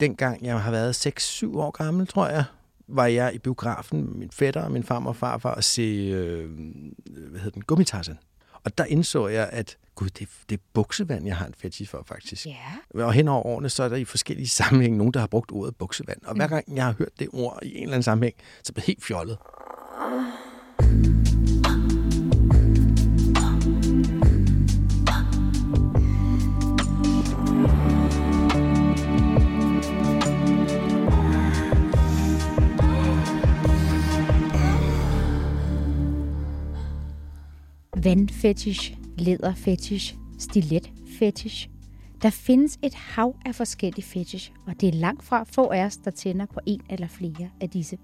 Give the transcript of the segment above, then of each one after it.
dengang jeg har været 6-7 år gammel, tror jeg, var jeg i biografen med min fætter og min farmor og farfar og se, øh, hvad hedder den, Gummitarsen. Og der indså jeg, at gud, det, det er buksevand, jeg har en fetish for, faktisk. Ja. Og hen over årene, så er der i forskellige sammenhænge nogen, der har brugt ordet buksevand. Og hver gang jeg har hørt det ord i en eller anden sammenhæng, så bliver helt fjollet. Vandfetish, læderfetish, stiletfetish. Der findes et hav af forskellige fetish, og det er langt fra få af os, der tænder på en eller flere af disse.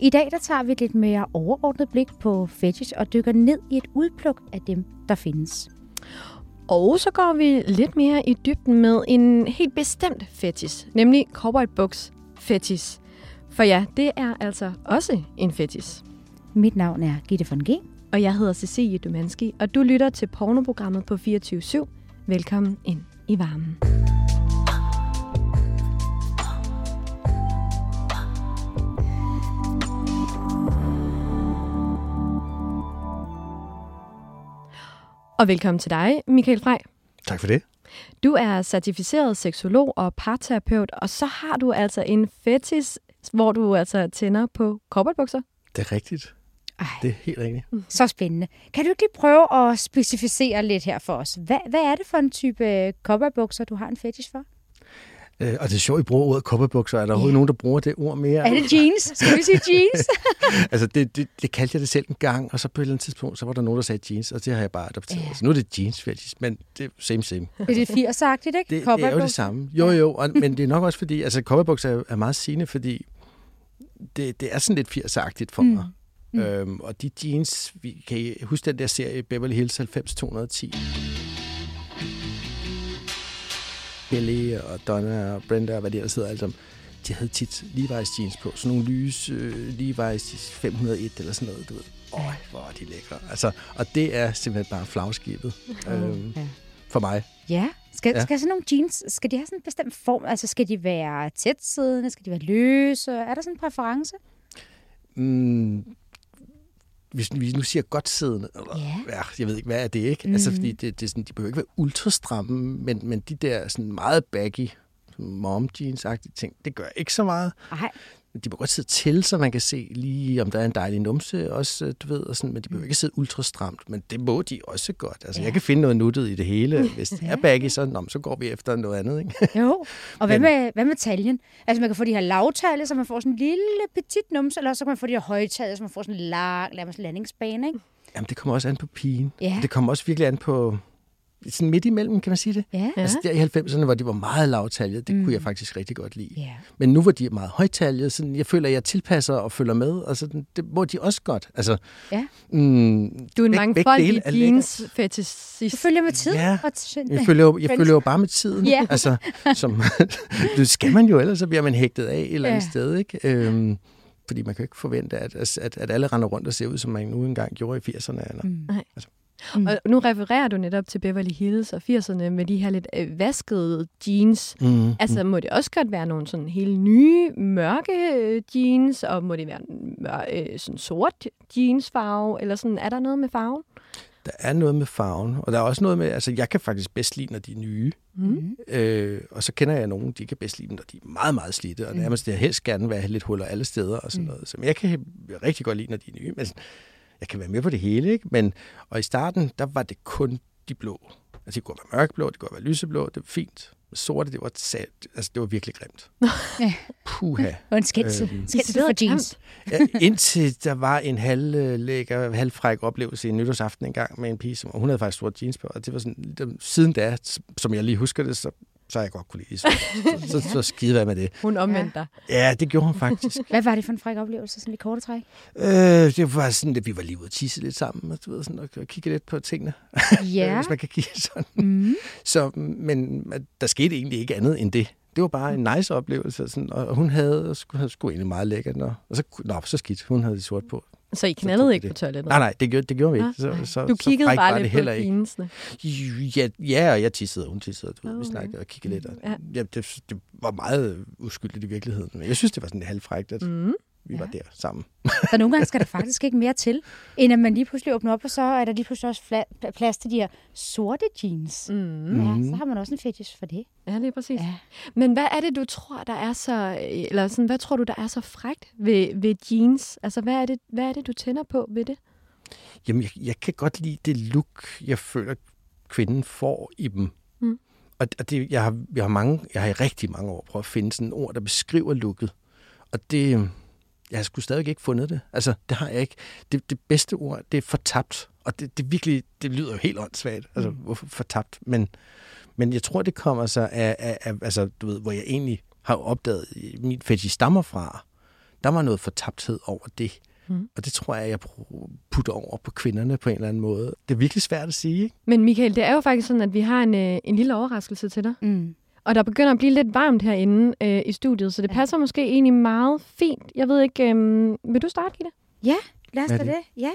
I dag der tager vi et lidt mere overordnet blik på fetish og dykker ned i et udpluk af dem, der findes. Og så går vi lidt mere i dybden med en helt bestemt fetish, nemlig cowboy books fetish. For ja, det er altså også en fetish. Mit navn er Gitte von G. Og jeg hedder Cecilie Dumanski, og du lytter til pornoprogrammet på 24 Velkommen ind i varmen. Og velkommen til dig, Michael Frej. Tak for det. Du er certificeret seksolog og parterapeut, og så har du altså en fetis, hvor du altså tænder på korporatbukser. Det er rigtigt. Ej, Det er helt rigtigt. så spændende. Kan du ikke lige prøve at specificere lidt her for os? Hvad, hvad er det for en type cowboybukser, du har en fetish for? Øh, og det er sjovt, I bruger ordet kopperbukser. Er der overhovedet Ja. nogen, der bruger det ord mere? Er det jeans? Skal vi sige jeans? altså, det, det, det kaldte jeg det selv en gang, og så på et eller andet tidspunkt, så var der nogen, der sagde jeans, og det har jeg bare adopteret. Ja. Så nu er det jeans fetish, men det er same, same. det er det 80-agtigt, ikke? Det, det er jo det samme. Jo, jo, og, men det er nok også fordi, altså kopperbukser er, er meget sigende, fordi det, det er sådan lidt 80'agtigt for Mm. mig. Mm. Øhm, og de jeans, vi, kan I huske den der serie Beverly Hills 90210? Kelly og Donna og Brenda og hvad de ellers hedder alle sammen, de havde tit Levi's jeans på. Sådan nogle lys øh, Levi's 501 eller sådan noget, du ved. Øj, hvor er de lækre. Altså, og det er simpelthen bare flagskibet øhm, Ja. for mig. Ja. Skal. Ja. skal sådan nogle jeans, skal de have sådan en bestemt form? Altså, skal de være tætsiddende? Skal de være løse? Er der sådan en præference? Mm, hvis vi nu siger godt siddende, eller, Ja. ja, jeg ved ikke, hvad er det, ikke? Mm. Altså, Mhm. fordi det, det er sådan, de behøver ikke være ultra stramme, men, men de der sådan meget baggy, mom jeans-agtige ting, det gør ikke så meget. Nej. De må godt sidde til, så man kan se lige, om der er en dejlig numse også, du ved, og sådan, men de behøver ikke sidde ultra stramt, men det må de også godt. Altså, Ja. jeg kan finde noget nuttet i det hele. Hvis det er baggy, så, nå, så går vi efter noget andet, ikke? Jo. Og hvad Men- med, hvad med taljen? Altså, man kan få de her lavtalje, så man får sådan en lille petit numse, eller så kan man få de her højtalje, så man får sådan en lang, landingsbane, ikke? Jamen, det kommer også an på pigen. Ja. Det kommer også virkelig an på, sådan midt imellem, kan man sige det? Ja. Altså der i 90'erne, hvor de var meget lavtaljet, det Mm. mm. kunne jeg faktisk rigtig godt lide. Ja. Men nu hvor de er meget højtaljet, så jeg føler, at jeg tilpasser og følger med, og sådan, det må de også godt. Altså, Ja. Mm, Du er en mangfoldig jeans fetishist. Du følger med tiden. Ja. Og t- Jeg følger, jo, jeg følger jo bare med tiden. Ja. Altså, som, det skal man jo, ellers så bliver man hægtet af et eller andet Ja. sted. Ikke? Øhm, fordi man kan jo ikke forvente, at, at, at alle render rundt og ser ud, som man nu engang gjorde i 80'erne. Eller. Mm. Mm. Og nu refererer du netop til Beverly Hills og 80'erne med de her lidt øh, vaskede jeans. Mm. Altså, må det også godt være nogle sådan helt nye, mørke øh, jeans, og må det være en mør, øh, sådan sort jeansfarve, eller sådan, er der noget med farven? Der er noget med farven, og der er også noget med, altså jeg kan faktisk bedst lide, når de er nye. Mm. Øh, og så kender jeg nogen, de kan bedst lide dem, når de er meget, meget slidte, og Mm. nærmest det helst gerne være lidt huller alle steder og sådan Mm. noget. Så men jeg kan rigtig godt lide, når de er nye, men jeg kan være med på det hele, ikke? Men, og i starten, der var det kun de blå. Altså, det kunne være mørkblå, det kunne være lyseblå, det var fint. Sorte, det var, sat, altså, det var virkelig grimt. Puha. Og en skætsel. Øhm. Skætsel for jeans. Ja, indtil der var en halvlækker, halvfræk oplevelse i en nytårsaften en gang med en pige, som, hun havde faktisk sorte jeans på, og det var sådan, siden da, som jeg lige husker det, så, så har jeg godt kunne lide. Så, så, så, så skide hvad med det. Hun omvendte dig. Ja, det gjorde hun faktisk. Hvad var det for en fræk oplevelse, sådan lidt kort træk? øh, det var sådan, at vi var lige ude og tisse lidt sammen, og, du ved, sådan, og, og kigge lidt på tingene, Ja. hvis man kan kigge sådan. Mm. Så, men der skete egentlig ikke andet end det. Det var bare en nice oplevelse, sådan, og hun havde, og skulle, havde sgu egentlig meget lækkert, og, og så, nå, så skidt, hun havde det sort på. Så I knaldede ikke det. på toilettet? Nej, nej, det gjorde, det gjorde vi ikke. Så, så, Du så kiggede var bare det lidt heller på ikke. jeansene. Ja, ja, og jeg tissede, og hun tissede. Du ved, vi Okay. snakkede og kiggede lidt. Og, Ja. ja. det, det, var meget uskyldigt i virkeligheden. Men jeg synes, det var sådan halvfrækt, at Mm. Vi var der sammen. Så nogle gange skal der faktisk ikke mere til, end at man lige pludselig åbner op, og så er der lige pludselig også plads til de her sorte jeans. Mm. Ja, så har man også en fetish for det. Ja, lige præcis. Ja. Men hvad er det, du tror, der er så, eller sådan, hvad tror du, der er så frægt ved, ved jeans? Altså, hvad er, det, hvad er det, du tænder på ved det? Jamen, jeg, jeg kan godt lide det look, jeg føler, kvinden får i dem. Mm. Og, og det, jeg, har, jeg, har mange, jeg har i rigtig mange år prøvet at finde sådan et ord, der beskriver looket. Og det, jeg har sgu stadig ikke fundet det. Altså, det har jeg ikke. Det, det bedste ord, det er fortabt. Og det, det virkelig, det lyder jo helt åndssvagt. Altså, Mm. hvorfor fortabt? Men, men jeg tror, det kommer sig af, af, af, altså, du ved, hvor jeg egentlig har opdaget, at min fetish stammer fra. Der var noget fortabthed over det. Mm. Og det tror jeg, jeg putter over på kvinderne på en eller anden måde. Det er virkelig svært at sige, ikke? Men Michael, det er jo faktisk sådan, at vi har en, øh, en lille overraskelse til dig. Mm. Og der begynder at blive lidt varmt herinde øh, i studiet, så det Ja. passer måske egentlig meget fint. Jeg ved ikke, øh, vil du starte, Gitte? Lad os da det. det? Ja.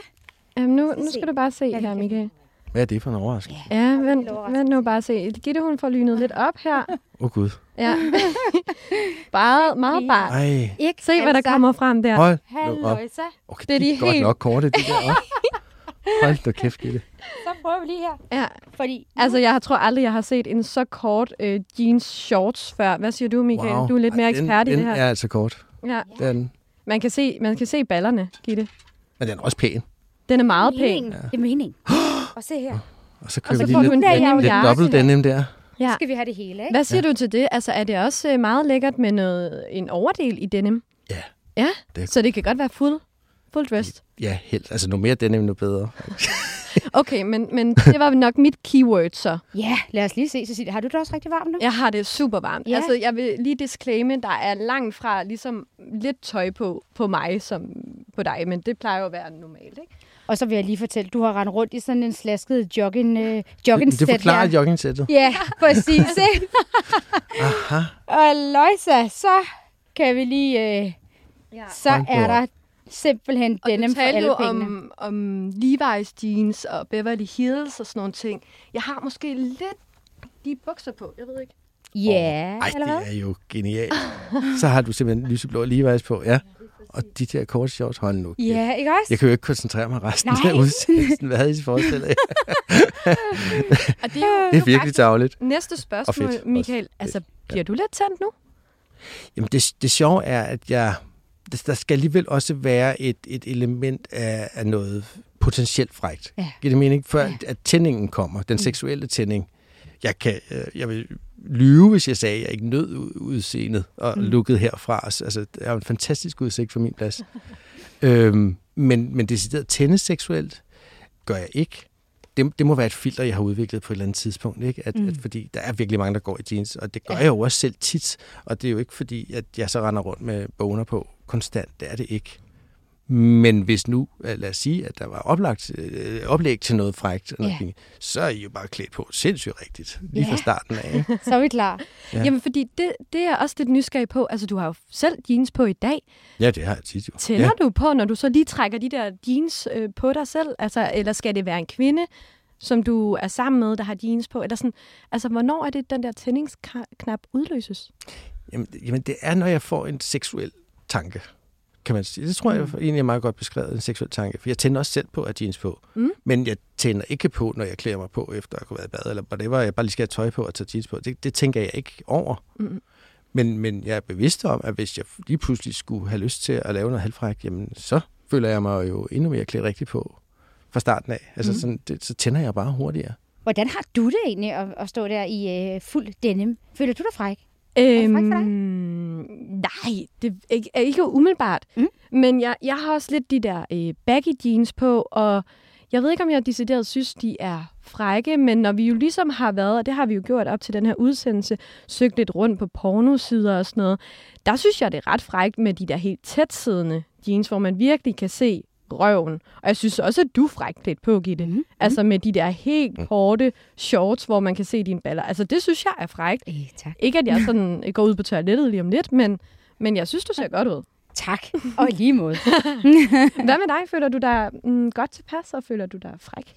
Um, nu, skal nu se. skal du bare se Ja, det her, Michael. Hvad er det for en overraskelse? Ja. Ja, en vent, vent nu bare se. Gitte, hun får lynet lidt op her. Åh oh, gud. Ja. bare, meget bare. Ej, Ikke Se, hvad der kommer frem der. hold nu op. Okay, Det er de er godt helt- nok korte, det der. Hold da kæft, Gitte. Så prøver vi lige her. Ja. Fordi Altså, jeg har- tror aldrig, jeg har set en så kort øh, jeans shorts før. Hvad siger du, Michael? Wow. Du er lidt mere ekspert den, i det her. Den er altså kort. Ja. Det er den. Man kan se, man kan se ballerne, Gitte. Men den er også pæn. Den er meget pæn. meningen. Det er meningen. Og se her. Og så Og så vi lige du en lidt, lidt, lidt jakke. dobbelt denim der. Ja. Så skal vi have det hele, ikke? Hvad siger ja. du til det? Altså, er det også øh, meget lækkert med noget, en overdel i denim? Ja. Ja? Det- Så det kan godt være full, full dressed? Ja, helt. Altså, nu mere denim, nu bedre. Okay, men, men det var nok mit keyword så. Ja, lad os lige se, Cecilie. Har du det også rigtig varmt nu? Jeg har det super varmt. Ja. Altså, jeg vil lige disclaime, der er langt fra ligesom lidt tøj på, på mig som på dig, men det plejer jo at være normalt, ikke? Og så vil jeg lige fortælle, du har rendt rundt i sådan en slasket jogging, øh, jogging Det forklarer joggingsættet. Ja, præcis. Aha. og Løjsa, så kan vi lige... Øh, Ja. så er der simpelthen Og denim du for talte alle jo pengene. om, om Levi's jeans og Beverly Hills og sådan nogle ting. Jeg har måske lidt de bukser på, jeg ved ikke. Ja, Ej, eller hvad? det er jo genialt. Så har du simpelthen lyseblå Levi's på, ja. Og de der korte shorts, hold nu. Ja, ikke også? Jeg kan jo ikke koncentrere mig resten Nej. af udsendelsen. Hvad havde I forestillet jer? Og det er, jo Det er virkelig tavligt. Næste spørgsmål, Og fedt. Michael. Også Altså, bliver du lidt tændt nu? Jamen, det, det sjove er, at jeg, der- skal alligevel også være et, et element af, af noget potentielt frægt. Ja. Giver det mening? Før Ja. at tændingen kommer, den seksuelle tænding. Jeg, kan, øh, jeg vil lyve, hvis jeg sagde, at jeg ikke nød udseendet og Mm. mm. lukket herfra. Altså, det er jo en fantastisk udsigt for min plads. øhm, men, men decideret tænde seksuelt gør jeg ikke. Det, det må være et filter, jeg har udviklet på et eller andet tidspunkt. Ikke? At, Mm. mm. at, fordi der er virkelig mange, der går i jeans, og det gør ja. jeg jo også selv tit. Og det er jo ikke fordi, at jeg så render rundt med boner på konstant. Det er det ikke. Men hvis nu, øh, lad os sige, at der var oplagt, øh, oplæg til noget frægt, Ja. noget, så er I jo bare klædt på sindssygt rigtigt, lige Ja. fra starten af. Ikke? Så er vi klar. Ja. Ja. Jamen, fordi det, det er også lidt nysgerrig på. Altså, du har jo selv jeans på i dag. Ja, det har jeg tit jo. Tænder ja. du på, når du så lige trækker de der jeans øh, på dig selv? Altså, eller skal det være en kvinde, som du er sammen med, der har jeans på? Eller sådan, altså, hvornår er det, den der tændingsknap udløses? Jamen, jamen, det er, når jeg får en seksuel tanke, kan man sige. Det tror jeg Mm. egentlig er meget godt beskrevet, en seksuel tanke. For jeg tænder også selv på at have jeans på. Mm. Men jeg tænder ikke på, når jeg klæder mig på, efter at have været i bad, eller whatever. Jeg bare lige skal have tøj på og tage jeans på. Det, det tænker jeg ikke over. Mm. Men, men jeg er bevidst om, at hvis jeg lige pludselig skulle have lyst til at lave noget halvfræk, jamen så føler jeg mig jo endnu mere klædt rigtigt på fra starten af. Altså Mm. sådan, det, så tænder jeg bare hurtigere. Hvordan har du det egentlig at, at stå der i øh, fuld denim? Føler du dig fræk? Øhm, frækt for dig? nej, det er ikke, er ikke umiddelbart. Mm. Men jeg, jeg har også lidt de der øh, baggy jeans på, og jeg ved ikke, om jeg decideret synes, de er frække, men når vi jo ligesom har været, og det har vi jo gjort op til den her udsendelse, søgt lidt rundt på pornosider og sådan noget, der synes jeg, det er ret frækt med de der helt tætsiddende jeans, hvor man virkelig kan se røven. Og jeg synes også, at du er frækt lidt på, Gitte. Mm. Altså med de der helt korte shorts, hvor man kan se dine baller. Altså det synes jeg er frækt. Øh, tak. Ikke, at jeg sådan går ud på toilettet lige om lidt, men, men jeg synes, du ser godt ud. Tak, og i lige måde. Hvad med dig? Føler du dig mm, godt tilpas, og føler du dig fræk?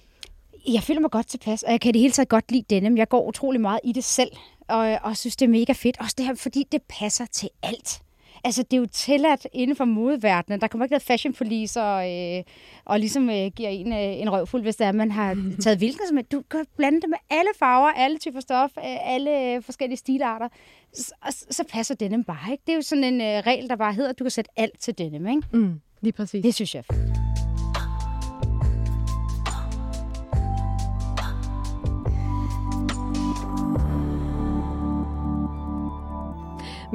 Jeg føler mig godt tilpas, og jeg kan det hele taget godt lide denim. Jeg går utrolig meget i det selv, og, og synes, det er mega fedt. Også det her, fordi det passer til alt. Altså, det er jo tilladt inden for modeverdenen. Der kommer ikke noget fashion police og, øh, og ligesom øh, giver en øh, en røvfuld, hvis det er, man har taget hvilken som. Du kan blande det med alle farver, alle typer stof, øh, alle øh, forskellige stilarter. Så, og så- så passer denim bare, ikke? Det er jo sådan en øh, regel, der bare hedder, at du kan sætte alt til denim, ikke? Mm, lige præcis. Det synes jeg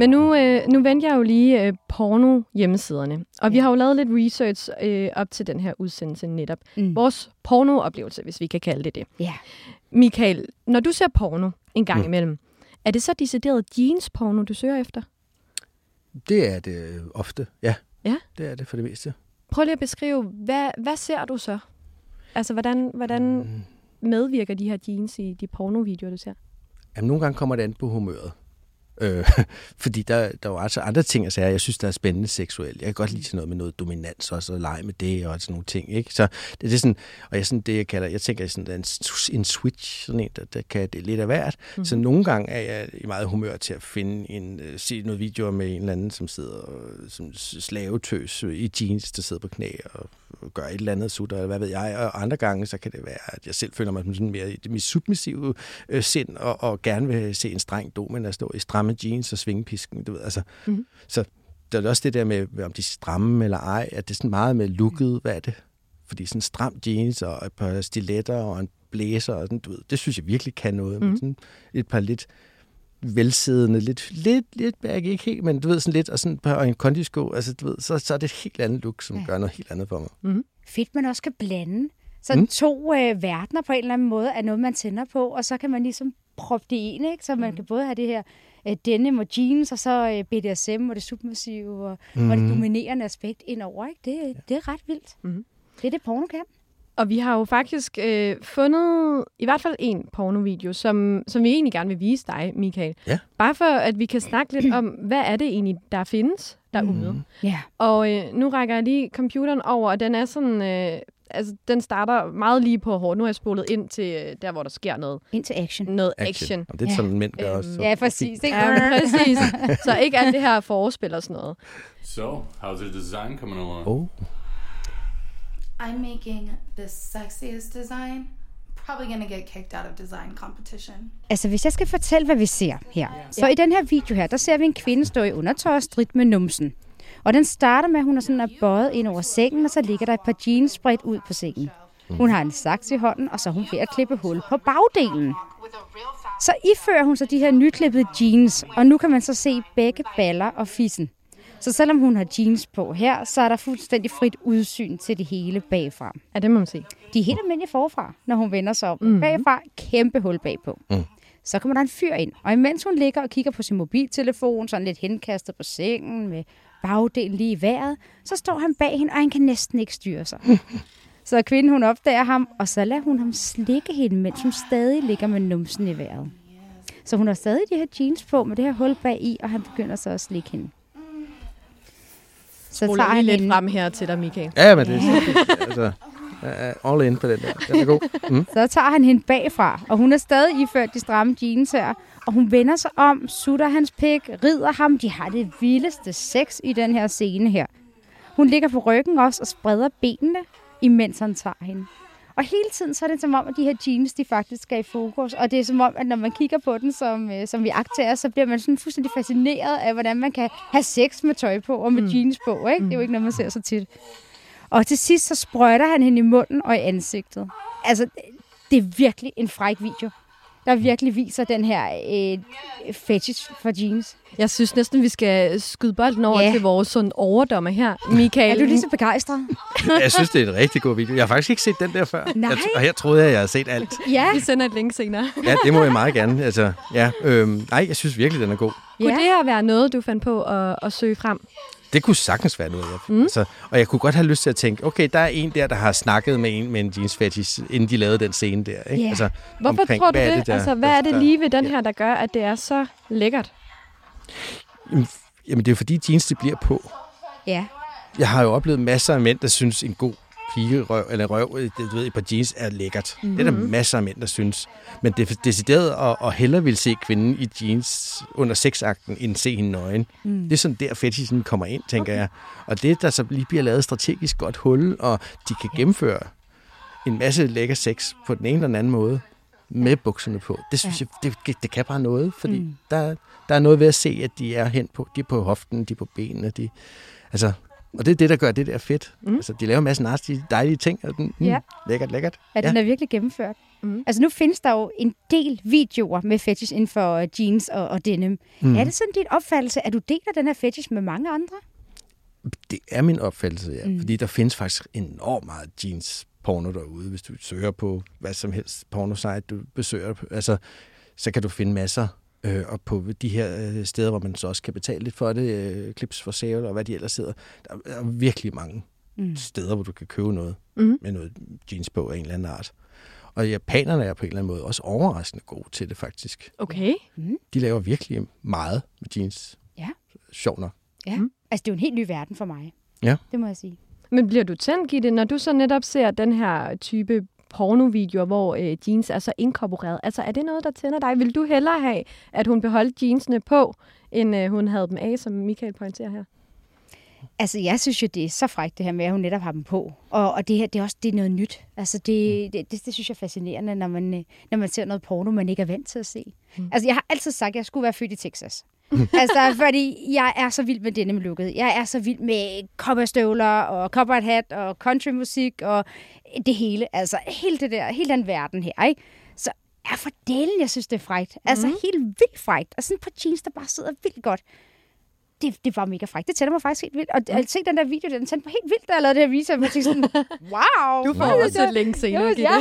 Men nu, øh, nu vendte jeg jo lige øh, porno-hjemmesiderne, og vi Ja. har jo lavet lidt research øh, op til den her udsendelse netop. Mm. Vores porno-oplevelse, hvis vi kan kalde det det. Ja. Michael, når du ser porno en gang Mm. mm. imellem, er det så decideret jeans-porno, du søger efter? Det er det øh, ofte, ja. Ja. Det er det for det meste. Prøv lige at beskrive, hvad, hvad ser du så? Altså, hvordan, hvordan Mm. medvirker de her jeans i de pornovideoer, du ser? Jamen, nogle gange kommer det an på humøret. Øh, fordi der, der er jo altså andre ting, altså, jeg synes, der er spændende seksuelt. Jeg kan godt lide sådan noget med noget dominans også, og lege med det og sådan nogle ting. Ikke? Så det, det er sådan, og jeg, sådan, det, jeg kalder, jeg tænker sådan, en, en switch, sådan en, der, der kan det lidt af hvert. Mm. Så nogle gange er jeg i meget humør til at finde en, øh, se noget videoer med en eller anden, som sidder og, som slavetøs i jeans, der sidder på knæ og gør et eller andet sutter, eller hvad ved jeg. Og andre gange, så kan det være, at jeg selv føler mig sådan mere i mere submissive øh, sind, og, og gerne vil se en streng domen at stå i stramme jeans og svingepisken, du ved, altså. Mhm. Så der er også det der med, om de er stramme eller ej, at det er sådan meget med looket, hvad er det? Fordi sådan stram jeans og et par stiletter og en blæser, og sådan, du ved, det synes jeg virkelig kan noget. Mm. Mhm. Men sådan et par lidt velsiddende, lidt, lidt, lidt bag, ikke helt, men du ved, sådan lidt, og sådan og en kondisko, altså du ved, så, så er det et helt andet look, som Ja. gør noget helt andet for mig. fedt, man også kan blande. Så mm. Mm. to øh, verdener på en eller anden måde er noget, man tænder på, og så kan man ligesom proppe det i en, ikke? Så man kan både have det her øh, denim og jeans, og så øh, BDSM og det submissive og, mm. og det dominerende aspekt indover, ikke? Det, det er ret vildt. Mhm. Det er det, porno kan. Og vi har jo faktisk øh, fundet i hvert fald en pornovideo, som, som vi egentlig gerne vil vise dig, Michael. Ja. Bare for, at vi kan snakke lidt om, hvad er det egentlig, der findes derude. Mm. Ja. Og øh, nu rækker jeg lige computeren over, og den er sådan... Øh, altså, den starter meget lige på hårdt. Nu har jeg spolet ind til øh, der, hvor der sker noget, Ind til action. noget action. action. Og det er Ja. sådan, mænd gør også. Så Ja, præcis. Ikke? Ja, præcis. Så ikke alt det her forspil og sådan noget. So, how's the design coming along? Oh. I'm making the sexiest design. Probably gonna get kicked out of design competition. Altså, hvis jeg skal fortælle, hvad vi ser her. Så i den her video her, der ser vi en kvinde stå i undertøj og strid med numsen. Og den starter med, at hun er sådan er bøjet ind over sengen, og så ligger der et par jeans spredt ud på sengen. Hun har en saks i hånden, og så er hun ved at klippe hul på bagdelen. Så ifører hun så de her nyklippede jeans, og nu kan man så se begge baller og fissen. Så selvom hun har jeans på her, så er der fuldstændig frit udsyn til det hele bagfra. Ja, det må man se. De er helt almindelige forfra, når hun vender sig om. Mm. Bagfra, kæmpe hul bagpå. Mm. Så kommer der en fyr ind, og imens hun ligger og kigger på sin mobiltelefon, sådan lidt henkastet på sengen med bagdelen lige i vejret, så står han bag hende, og han kan næsten ikke styre sig. så kvinden hun opdager ham, og så lader hun ham slikke hende, mens hun stadig ligger med numsen i vejret. Så hun har stadig de her jeans på med det her hul bag i, og han begynder så at slikke hende. Så Spoler tager han lidt hende, frem her til dig, Michael. Ja, men det er altså, all in på den der. Den er god. Mm. Så tager han hende bagfra, og hun er stadig iført de stramme jeans her. Og hun vender sig om, sutter hans pik, rider ham. De har det vildeste sex i den her scene her. Hun ligger på ryggen også og spreder benene, imens han tager hende. Og hele tiden så er det som om, at de her jeans, de faktisk skal i fokus. Og det er som om, at når man kigger på den som, øh, som vi akterer, så bliver man sådan fuldstændig fascineret af, hvordan man kan have sex med tøj på og med mm. jeans på. Ikke? Det er jo ikke noget, man ser så tit. Og til sidst så sprøjter han hende i munden og i ansigtet. Altså, det er virkelig en fræk video, der virkelig viser den her øh, fetish for jeans. Jeg synes næsten, vi skal skyde bolden over Ja. til vores sådan overdommer her. Michael, Er du lige så begejstret? Jeg synes, det er en rigtig god video. Jeg har faktisk ikke set den der før. Nej. Jeg, og her troede jeg, at jeg havde set alt. Ja. vi sender et link senere. Ja, det må jeg meget gerne. Altså, ja, øhm, nej, jeg synes virkelig, den er god. Kunne ja. det her være noget, du fandt på at, at søge frem? Det kunne sagtens være noget. Jeg, mm. altså, og jeg kunne godt have lyst til at tænke, okay, der er en der, der har snakket med en med en jeans fetish, inden de lavede den scene der. Ikke? Ja. Altså, Hvorfor omkring, tror du er det? der- altså, hvad er det lige ved den ja. her, der gør, at det er så lækkert? Jamen, det er jo fordi jeans, de bliver på. Ja. Jeg har jo oplevet masser af mænd, der synes, en god pigerøv, eller røv, øh, du ved, et par jeans er lækkert. Mm-hmm. Det er der masser af mænd, der synes. Men det er decideret at, at hellere vil se kvinden i jeans under sexakten, end se hende nøgen. Mm. Det er sådan der fetishen kommer ind, tænker jeg. Og det, der så lige bliver lavet strategisk godt hul, og de kan gennemføre en masse lækker sex på den ene eller den anden måde, med bukserne på. Det synes ja. jeg, det, det kan bare noget, fordi mm. der, der er noget ved at se, at de er hen på, de er på hoften, de er på benene, de, altså, og det er det, der gør det der fedt. Mm. Altså, de laver en masse nasty, dejlige ting, og den, mm, Ja. lækkert, lækkert. Ja, den er virkelig gennemført. Mm. Altså nu findes der jo en del videoer med fetish inden for øh, jeans og, og denim. Mm. Er det sådan din opfattelse, at du deler den her fetish med mange andre? Det er min opfattelse, ja. Mm. Mm. Fordi der findes faktisk enormt meget jeans porno derude. Hvis du søger på hvad som helst pornosite, du besøger, altså, så kan du finde masser. Øh, og på de her øh, steder, hvor man så også kan betale lidt for det, øh, Clips for Sale og hvad de ellers hedder, der er virkelig mange Mm. steder, hvor du kan købe noget Mm. med noget jeans på af en eller anden art. Og japanerne er på en eller anden måde også overraskende gode til det faktisk. Okay. De laver virkelig meget med jeans. Ja. Sjov nok. Ja. Mm. Mm. Altså det er jo en helt ny verden for mig. Ja. Det må jeg sige. Men bliver du tændt, Gitte, når du så netop ser den her type pornovideoer, hvor øh, jeans er så inkorporeret? Altså, er det noget, der tænder dig? Vil du hellere have, at hun beholdt jeansene på, end øh, hun havde dem af, som Michael pointerer her? Altså, jeg synes jo, det er så frækt, det her med, at hun netop har dem på. Og, og det her, det er også det er noget nyt. Altså, det, det, det, det synes jeg er fascinerende, når man, øh, når man ser noget porno, man ikke er vant til at se. Mm. Altså, jeg har altid sagt, at jeg skulle være født i Texas. Altså, fordi jeg er så vild med denne lukket. Jeg er så vild med cowboystøvler og cowboy hat og countrymusik og det hele. Altså, hele det der, hele den verden her, ikke? Så er for delen, jeg synes, det er frækt. Altså, helt vildt frækt. Og sådan et par jeans, der bare sidder vildt godt det, det var mega frækt. Det tænder mig faktisk helt vildt. Og at se den der video, den tændte mig helt vildt, da jeg lavede det her video. Jeg tænkte sådan, wow. Du får også et link senere, Jo, Gitte. ja.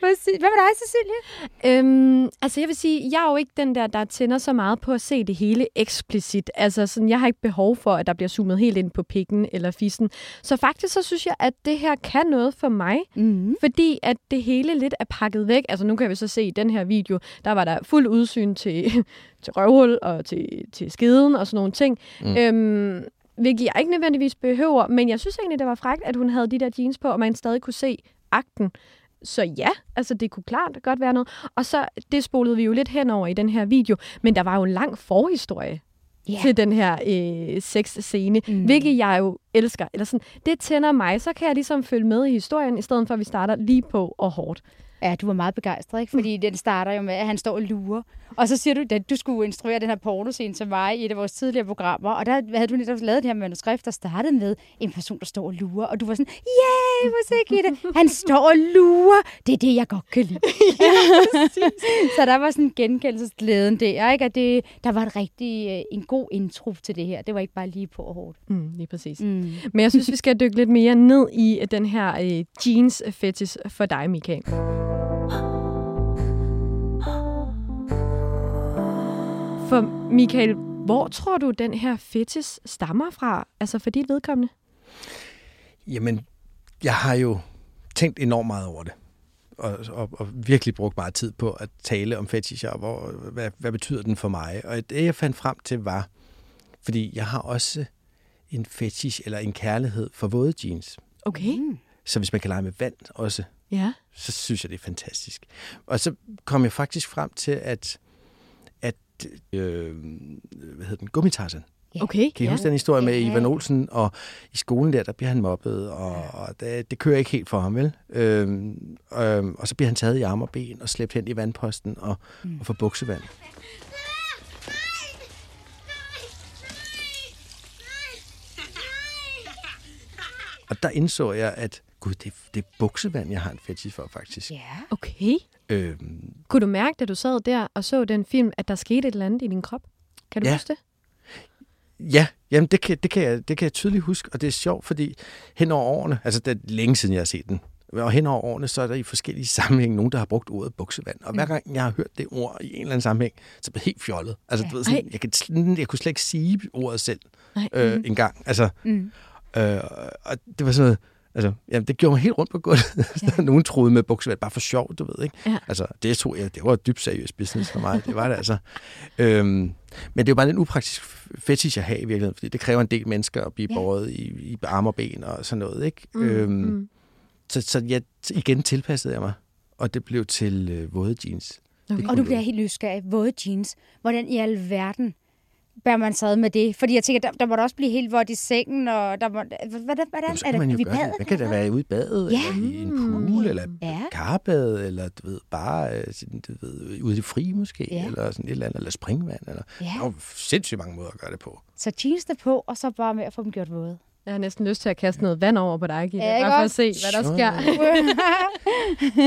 Hvad med dig, Cecilie? Øhm, altså jeg vil sige, jeg er jo ikke den der, der tænder så meget på at se det hele eksplicit. Altså sådan, jeg har ikke behov for, at der bliver zoomet helt ind på pikken eller fissen. Så faktisk så synes jeg, at det her kan noget for mig, Mm. fordi at det hele lidt er pakket væk. Altså nu kan vi så se i den her video, der var der fuld udsyn til, til røvhul og til, til skeden og sådan nogle ting. Mm. Øhm, hvilket jeg ikke nødvendigvis behøver, men jeg synes egentlig, det var frækt, at hun havde de der jeans på, og man stadig kunne se akten. Så ja, altså det kunne klart godt være noget. Og så, det spolede vi jo lidt henover i den her video, men der var jo en lang forhistorie Ja. til den her øh, sexscene. Mm. hvilket jeg jo elsker. Eller sådan, det tænder mig, så kan jeg ligesom følge med i historien, i stedet for at vi starter lige på og hårdt. Ja, du var meget begejstret, ikke? Fordi den starter jo med, at han står og lurer. Og så siger du, at du skulle instruere den her pornoscene til mig i et af vores tidligere programmer. Og der havde du netop lavet det her manuskript, der startede med en person, der står og lurer. Og du var sådan, yay, hvor Gitte. Han står og lurer. Det er det, jeg godt kan lide. så der var sådan en genkendelsesglæden der, ikke? At det, der var et rigtig, øh, en god intro til det her. Det var ikke bare lige på og hårdt. Mm, lige præcis. Mm. Men jeg synes, vi skal dykke lidt mere ned i den her øh, jeans fetish for dig, Michael. For Michael, hvor tror du, den her fetish stammer fra? Altså for dit vedkommende? Jamen, jeg har jo tænkt enormt meget over det. Og, og, og virkelig brugt meget tid på at tale om fetischer, og hvor, hvad, hvad betyder den for mig? Og det, jeg fandt frem til, var, fordi jeg har også en fetish, eller en kærlighed for våde jeans. Okay. Mm. Så hvis man kan lege med vand også, Ja. så synes jeg, det er fantastisk. Og så kom jeg faktisk frem til, at, at øh, hvad hedder den, gummitarsen. Okay. Kan I ja. huske den historie med Ja. Ivan Olsen? Og i skolen der, der bliver han mobbet, og, og det, det kører ikke helt for ham, vel? Øhm, øhm, og så bliver han taget i arm og ben og slæbt hen i vandposten og, mm. og får buksevand. Og der indså jeg, at gud, det, det er buksevand, jeg har en fetish for, faktisk. Ja. Okay. Øhm, Kunne du mærke, da du sad der og så den film, at der skete et eller andet i din krop? Kan du Ja. huske det? Ja, jamen det kan, det, kan jeg, det kan jeg tydeligt huske, og det er sjovt, fordi hen over årene, altså det er længe siden, jeg har set den, og hen over årene, så er der i forskellige sammenhæng nogen, der har brugt ordet buksevand. Og hver gang jeg har hørt det ord i en eller anden sammenhæng, så bliver jeg helt fjollet. Altså, du ved, sådan, jeg, kan, jeg kunne slet ikke sige ordet selv øh, en gang. Altså, Mm. øh, og det var sådan noget, Altså, jamen, det gjorde mig helt rundt på gulvet. Ja. Nogen troede med bukser, bare for sjov, du ved, ikke? Ja. Altså, det tog jeg, det var dybt seriøs business for mig. Det var det altså. Øhm, men det er jo bare en upraktisk fetish at have i virkeligheden, fordi det kræver en del mennesker at blive Ja. båret i, i arme og ben og sådan noget, ikke? Mm, øhm, mm. Så, så jeg, igen tilpassede jeg mig, og det blev til øh, våde jeans. Okay. Og du bliver helt nysgerrig. Våde jeans. Hvordan i alverden bærer man sig med det? Fordi jeg tænker, der, der må da også blive helt vådt i sengen, og der må... Hvordan, hvordan Jamen, så er man det? jo vi gøre det. badet, Man kan da være ude i badet, Ja. eller i en pool, eller Ja. karbad, eller du ved, bare øh, sådan, du ved, ude i det frie måske, Ja. eller sådan et eller andet, eller springvand. Eller. Ja. Der er jo sindssygt mange måder at gøre det på. Så jeans der på, og så bare med at få dem gjort våde. Jeg har næsten lyst til at kaste noget vand over på dig, Gitte. Ja, ikke bare for at også? se, hvad der sker.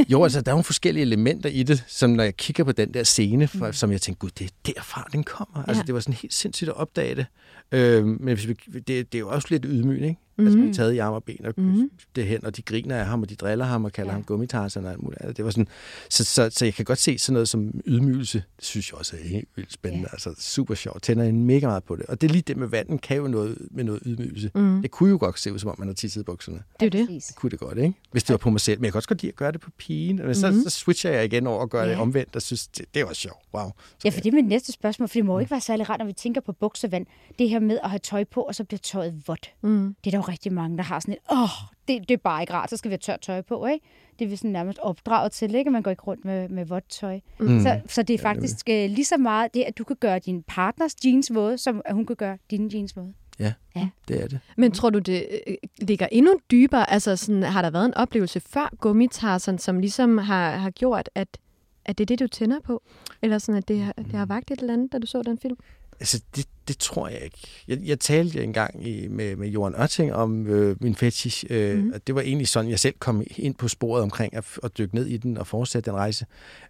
Jo, altså, der er nogle forskellige elementer i det, som når jeg kigger på den der scene, for, Mm. som jeg tænkte, gud, det er derfra, den kommer. Altså, Ja. det var sådan helt sindssygt at opdage det. Øhm, men hvis vi, det, det er jo også lidt ydmygende, ikke? Mm. Altså, vi er taget i arme og ben, og mm. det hen, og de griner af ham, og de driller ham, og kalder Ja. ham gummitarsen og alt muligt. andet. Det var sådan, så, så, så jeg kan godt se sådan noget som ydmygelse. Det synes jeg også er helt vildt spændende. Ja. Altså, super sjovt. Tænder en mega meget på det. Og det er lige det med vandet, kan jo noget med noget ydmygelse. Mm. Det kunne jo godt se ud, som om man har tisset i bukserne. Det er det. Det kunne det godt, ikke? Hvis det var på mig selv. Men jeg kan også godt lide at gøre det på pigen. Men så, Mhm. så switcher jeg igen over og gør Ja. det omvendt, og synes, det, det var sjovt. Wow. Ja, for det er mit næste spørgsmål, for det må jo ikke være særlig rart, når vi tænker på buksevand. Det her med at have tøj på, og så bliver tøjet vådt. Mm. Det er rigtig mange, der har sådan et, åh, det, det er bare ikke rart, så skal vi have tørt tøj på, ikke? Det er vi sådan nærmest opdraget til, ikke? At man går ikke rundt med, med vådt tøj. Mm. Så, så det er faktisk øh, lige så meget det, at du kan gøre din partners jeans våde, som at hun kan gøre dine jeans våde. Ja, Ja. det er det. Men tror du, det øh, ligger endnu dybere? Altså, sådan, har der været en oplevelse før gummitarsen, som ligesom har, har gjort, at, at det er det, du tænder på? Eller sådan, at det, har- det har vagt et eller andet, da du så den film? Altså, det, det tror jeg ikke. Jeg, jeg talte engang i, med, med Johan Ørting om øh, min fetish, øh, mm. og det var egentlig sådan, jeg selv kom ind på sporet omkring at, at dykke ned i den og fortsætte den rejse.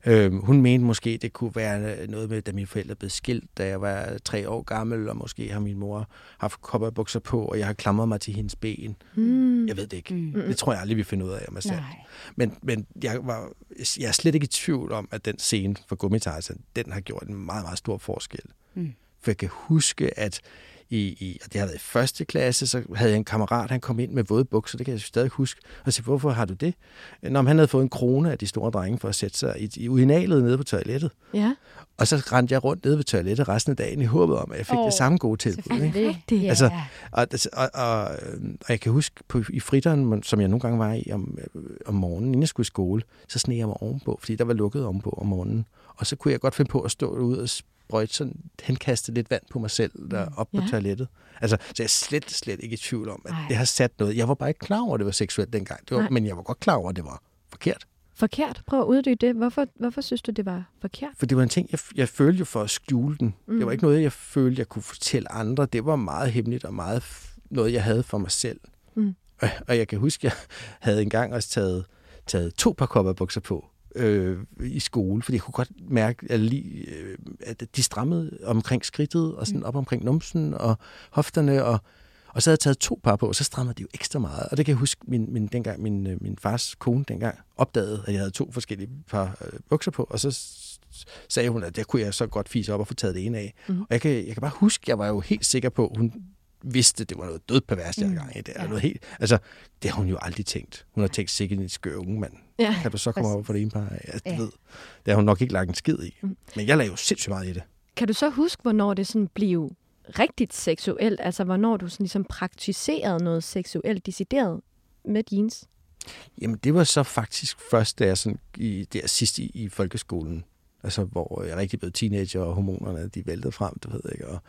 Øh, hun mente måske, det kunne være noget med, da mine forældre blev skilt, da jeg var tre år gammel, og måske har min mor haft kopperbukser på, og jeg har klamret mig til hendes ben. Mm. Jeg ved det ikke. Mm. Mm. Det tror jeg aldrig, vi finder ud af mig selv. Nej. Men, men jeg, var, jeg er slet ikke i tvivl om, at den scene for Gummitarsen, den har gjort en meget, meget stor forskel. Mm. For jeg kan huske, at i, i, og det har været i første klasse, så havde jeg en kammerat, han kom ind med våde bukser, det kan jeg stadig huske, og sige, hvorfor har du det? Når han havde fået en krone af de store drenge for at sætte sig i, i urinalet nede på toilettet. Ja. Og så rendte jeg rundt nede ved toilettet resten af dagen i håbet om, at jeg fik oh, det samme gode tilbud. Ikke? Ja. Altså, Og, og, og, og jeg kan huske, på, i fritteren, som jeg nogle gange var i om, øh, om morgenen, inden jeg skulle i skole, så sneg jeg mig ovenpå, fordi der var lukket ovenpå om morgenen. Og så kunne jeg godt finde på at stå derude og sprøjte sådan, henkaste lidt vand på mig selv der op Ja. på toilettet. Altså, så jeg er slet, slet ikke i tvivl om, at Ej. det har sat noget. Jeg var bare ikke klar over, at det var seksuelt dengang. Det var, Nej. men jeg var godt klar over, at det var forkert. Forkert. Prøv at uddybe det. Hvorfor, hvorfor synes du, det var forkert? For det var en ting, jeg, jeg følte jo for at skjule den. Mm. Det var ikke noget, jeg følte, jeg kunne fortælle andre. Det var meget hemmeligt og meget noget, jeg havde for mig selv. Mm. Og, og jeg kan huske, jeg havde engang også taget, taget to par kopperbukser på øh, i skole, fordi jeg kunne godt mærke, at, lige, øh, at de strammede omkring skridtet og sådan op omkring numsen og hofterne, og, og så havde jeg taget to par på, og så strammede de jo ekstra meget. Og det kan jeg huske, min, min, dengang, min, øh, min fars kone dengang opdagede, at jeg havde to forskellige par øh, bukser på, og så sagde hun, at det kunne jeg så godt fise op og få taget det ene af. Mm. Og jeg kan, jeg kan bare huske, jeg var jo helt sikker på, hun vidste, det var noget dødt pervers, jeg Mm. gang i. Det, er Ja. noget helt, altså, det har hun jo aldrig tænkt. Hun har tænkt sikkert en skør unge mand. Ja. Kan du så komme over for det ene par? Det Ja. ved. Det har hun nok ikke lagt en skid i. Mm. Men jeg lagde jo sindssygt meget i det. Kan du så huske, hvornår det sådan blev rigtigt seksuelt? Altså, hvornår du sådan ligesom praktiserede noget seksuelt decideret med jeans? Jamen, det var så faktisk først, da jeg sådan, i, der sidst i, i folkeskolen, altså hvor jeg rigtig blev teenager, og hormonerne, de væltede frem, du ved ikke, og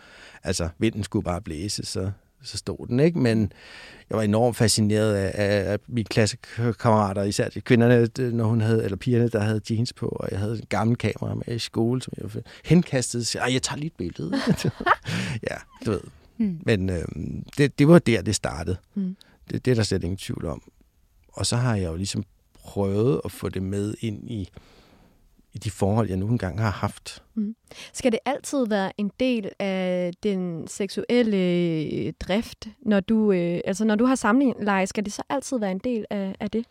altså, vinden skulle bare blæse, så, så stod den, ikke? Men jeg var enormt fascineret af, af, af mine klassekammerater, især de kvinderne, når hun havde, eller pigerne, der havde jeans på, og jeg havde en gammel kamera med i skole, som jeg henkastede, så jeg tager lige et billede. ja, du ved. Mm. Men øh, det, det var der, det startede. Mm. Det, det er der slet ingen tvivl om. Og så har jeg jo ligesom prøvet at få det med ind i, i de forhold, jeg nu engang har haft. Skal det altid være en del af den seksuelle øh, drift, når du, øh, altså når du har samleje, skal det så altid være en del af, af det?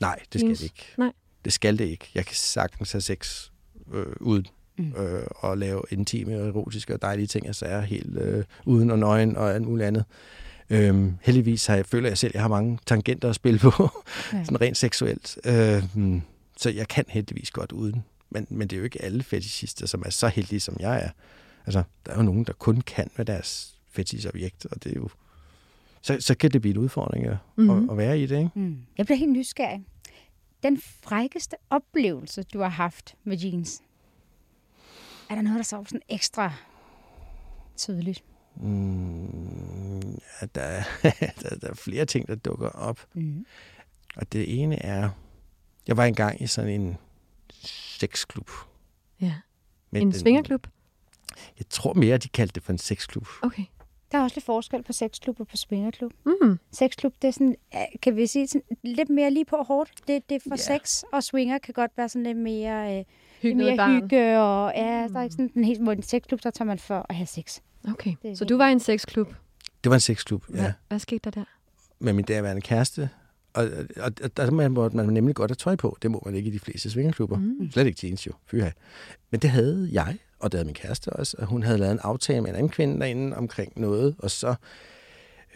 Nej, det skal Jeans? det ikke. Nej. Det skal det ikke. Jeg kan sagtens have sex øh, uden Mm. mm. øh, og lave intime og erotiske og dejlige ting, altså er helt øh, uden og nøgen og alt muligt andet. Øhm, heldigvis har jeg, føler jeg selv, at jeg har mange tangenter at spille på, Ja. sådan rent seksuelt. Øhm, så jeg kan heldigvis godt uden. Men, men det er jo ikke alle fetishister, som er så heldige, som jeg er. Altså, der er jo nogen, der kun kan med deres fetishobjekt, og det er jo... Så, så kan det blive en udfordring at, Mhm. mm-hmm. at, at være i det, ikke? Mm. Jeg bliver helt nysgerrig. Den frækkeste oplevelse, du har haft med jeans, er der noget, der så sådan ekstra tydeligt? Mm, ja, der, er, der, der er flere ting, der dukker op. Mm. Og det ene er... Jeg var engang i sådan en sexklub. Ja. Men En den- svingerklub? Jeg tror mere, de kaldte det for en sexklub. Okay. Der er også lidt forskel på sexklub og på swingerklub. Mm. Sexklub, det er sådan, kan vi sige, sådan lidt mere lige på hårdt. Det, det er for Ja. sex, og swinger kan godt være sådan lidt mere, øh, lidt Hygge mere baren. hygge. Og, ja, der er ikke sådan en helt, hvor en sexklub, der tager man for at have sex. Okay. Det Så helt- du var i en sexklub. Det var en sexklub, ja. Hvad, hvad skete der der? Med min daværende kæreste. Og, og, og der må- måtte man nemlig godt have tøj på. Det må man ikke i de fleste svingerklubber. Mm. Slet ikke jeans jo. Fy hej. Men det havde jeg, og det havde min kæreste også. Og hun havde lavet en aftale med en anden kvinde derinde omkring noget. Og så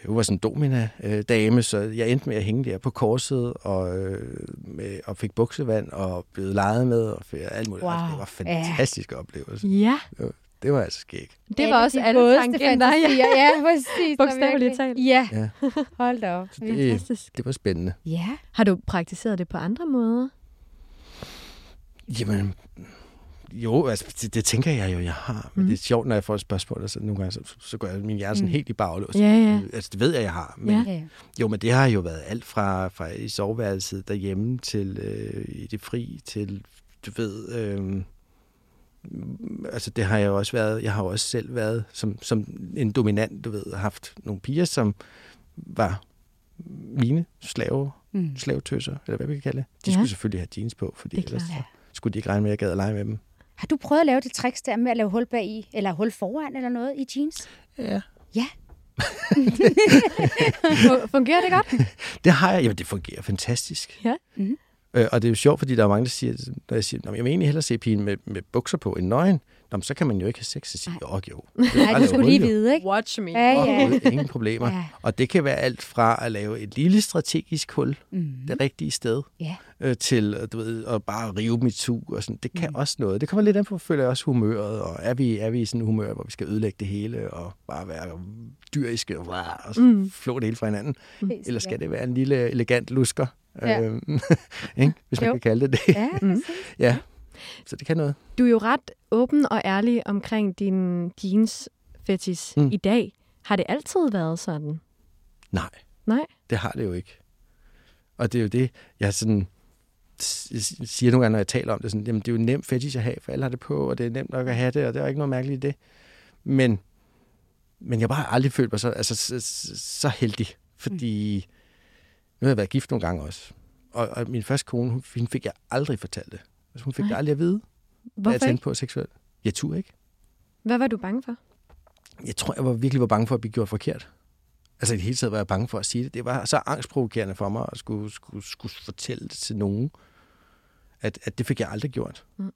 hun var sådan en domina-dame, så jeg endte med at hænge der på korset og, øh, med, og fik buksevand og blev leget med og fik alt muligt. Wow. Det var en fantastisk oplevelse. Ja, Det var altså skægt. det var også de alle tangenter. Ja. Ja, præcis. Bogstaveligt talt. Ja, Ja, hold da op. så det, Fantastisk. det var spændende. Ja. Har du praktiseret det på andre måder? Jamen, jo, altså, det, det tænker jeg jo, jeg har. Men Mm. det er sjovt, når jeg får et spørgsmål, og så nogle gange, så, så går jeg min hjerne sådan Mm. helt i baglås. Ja, ja. Altså, det ved jeg, jeg har. Men, Ja. ja. ja. Jo, men det har jo været alt fra, fra i soveværelset derhjemme til øh, i det fri, til, du ved... Øh, altså det har jeg jo også været, jeg har jo også selv været som, som en dominant, du ved, haft nogle piger, som var mine slave, Mm. slavetøser, eller hvad vi kan kalde det. De Ja. skulle selvfølgelig have jeans på, fordi Det er ellers klart. så skulle de ikke regne med, at jeg gad at lege med dem. Har du prøvet at lave det tricks der med at lave hul bag i, eller hul foran eller noget i jeans? Ja. Ja. Fu- Fungerer det godt? Det har jeg. Jamen, det fungerer fantastisk. Ja. Mhm. Øh, og det er jo sjovt, fordi der er mange, der siger, når jeg siger, "Nå, men jeg vil egentlig hellere se pigen med, med bukser på end nøgen. Nå, så kan man jo ikke have sex. Så siger jeg, jo, Nej, du skulle lige jo." vide, ikke? Watch me. Ja, ja. Overhovedet ingen problemer. Ja. Og det kan være alt fra at lave et lille strategisk hul, Mm. det rigtige sted, Ja. øh, til du ved, at bare rive mit tu. Og sådan. Det kan Mm. også noget. Det kommer lidt an på, føler jeg også, humøret. Og er vi, er vi i sådan en humør, hvor vi skal ødelægge det hele, og bare være dyriske, og, og Mm. mm. flå det hele fra hinanden? Helt Eller skal det være en lille elegant lusker? Ja. Øhm, ikke? Hvis man Jo. kan kalde det det. Ja, Mm. ja. Så det kan noget. Du er jo ret åben og ærlig omkring din jeans fetis mm. Mm. i dag. Har det altid været sådan? Nej, Nej? det har det jo ikke. Og det er jo det, jeg sådan siger nogle gange, når jeg taler om det, sådan, jamen det er jo nemt fetish at have, for alle har det på, og det er nemt nok at have det, og der er ikke noget mærkeligt i det. Men, men jeg har bare aldrig følt mig så, altså, så, så- så heldig, fordi nu har jeg været gift nogle gange også. Og, og min første kone, hun, hende fik jeg aldrig fortalt det. Altså, hun fik Nej. det aldrig at vide, hvad Hvorfor jeg tændte på seksuelt. Jeg turde ikke. Hvad var du bange for? Jeg tror, jeg var virkelig var bange for at blive gjort forkert. Altså i det hele taget var jeg bange for at sige det. Det var så angstprovokerende for mig at skulle, skulle, skulle fortælle det til nogen, at, at det fik jeg aldrig gjort. Mm.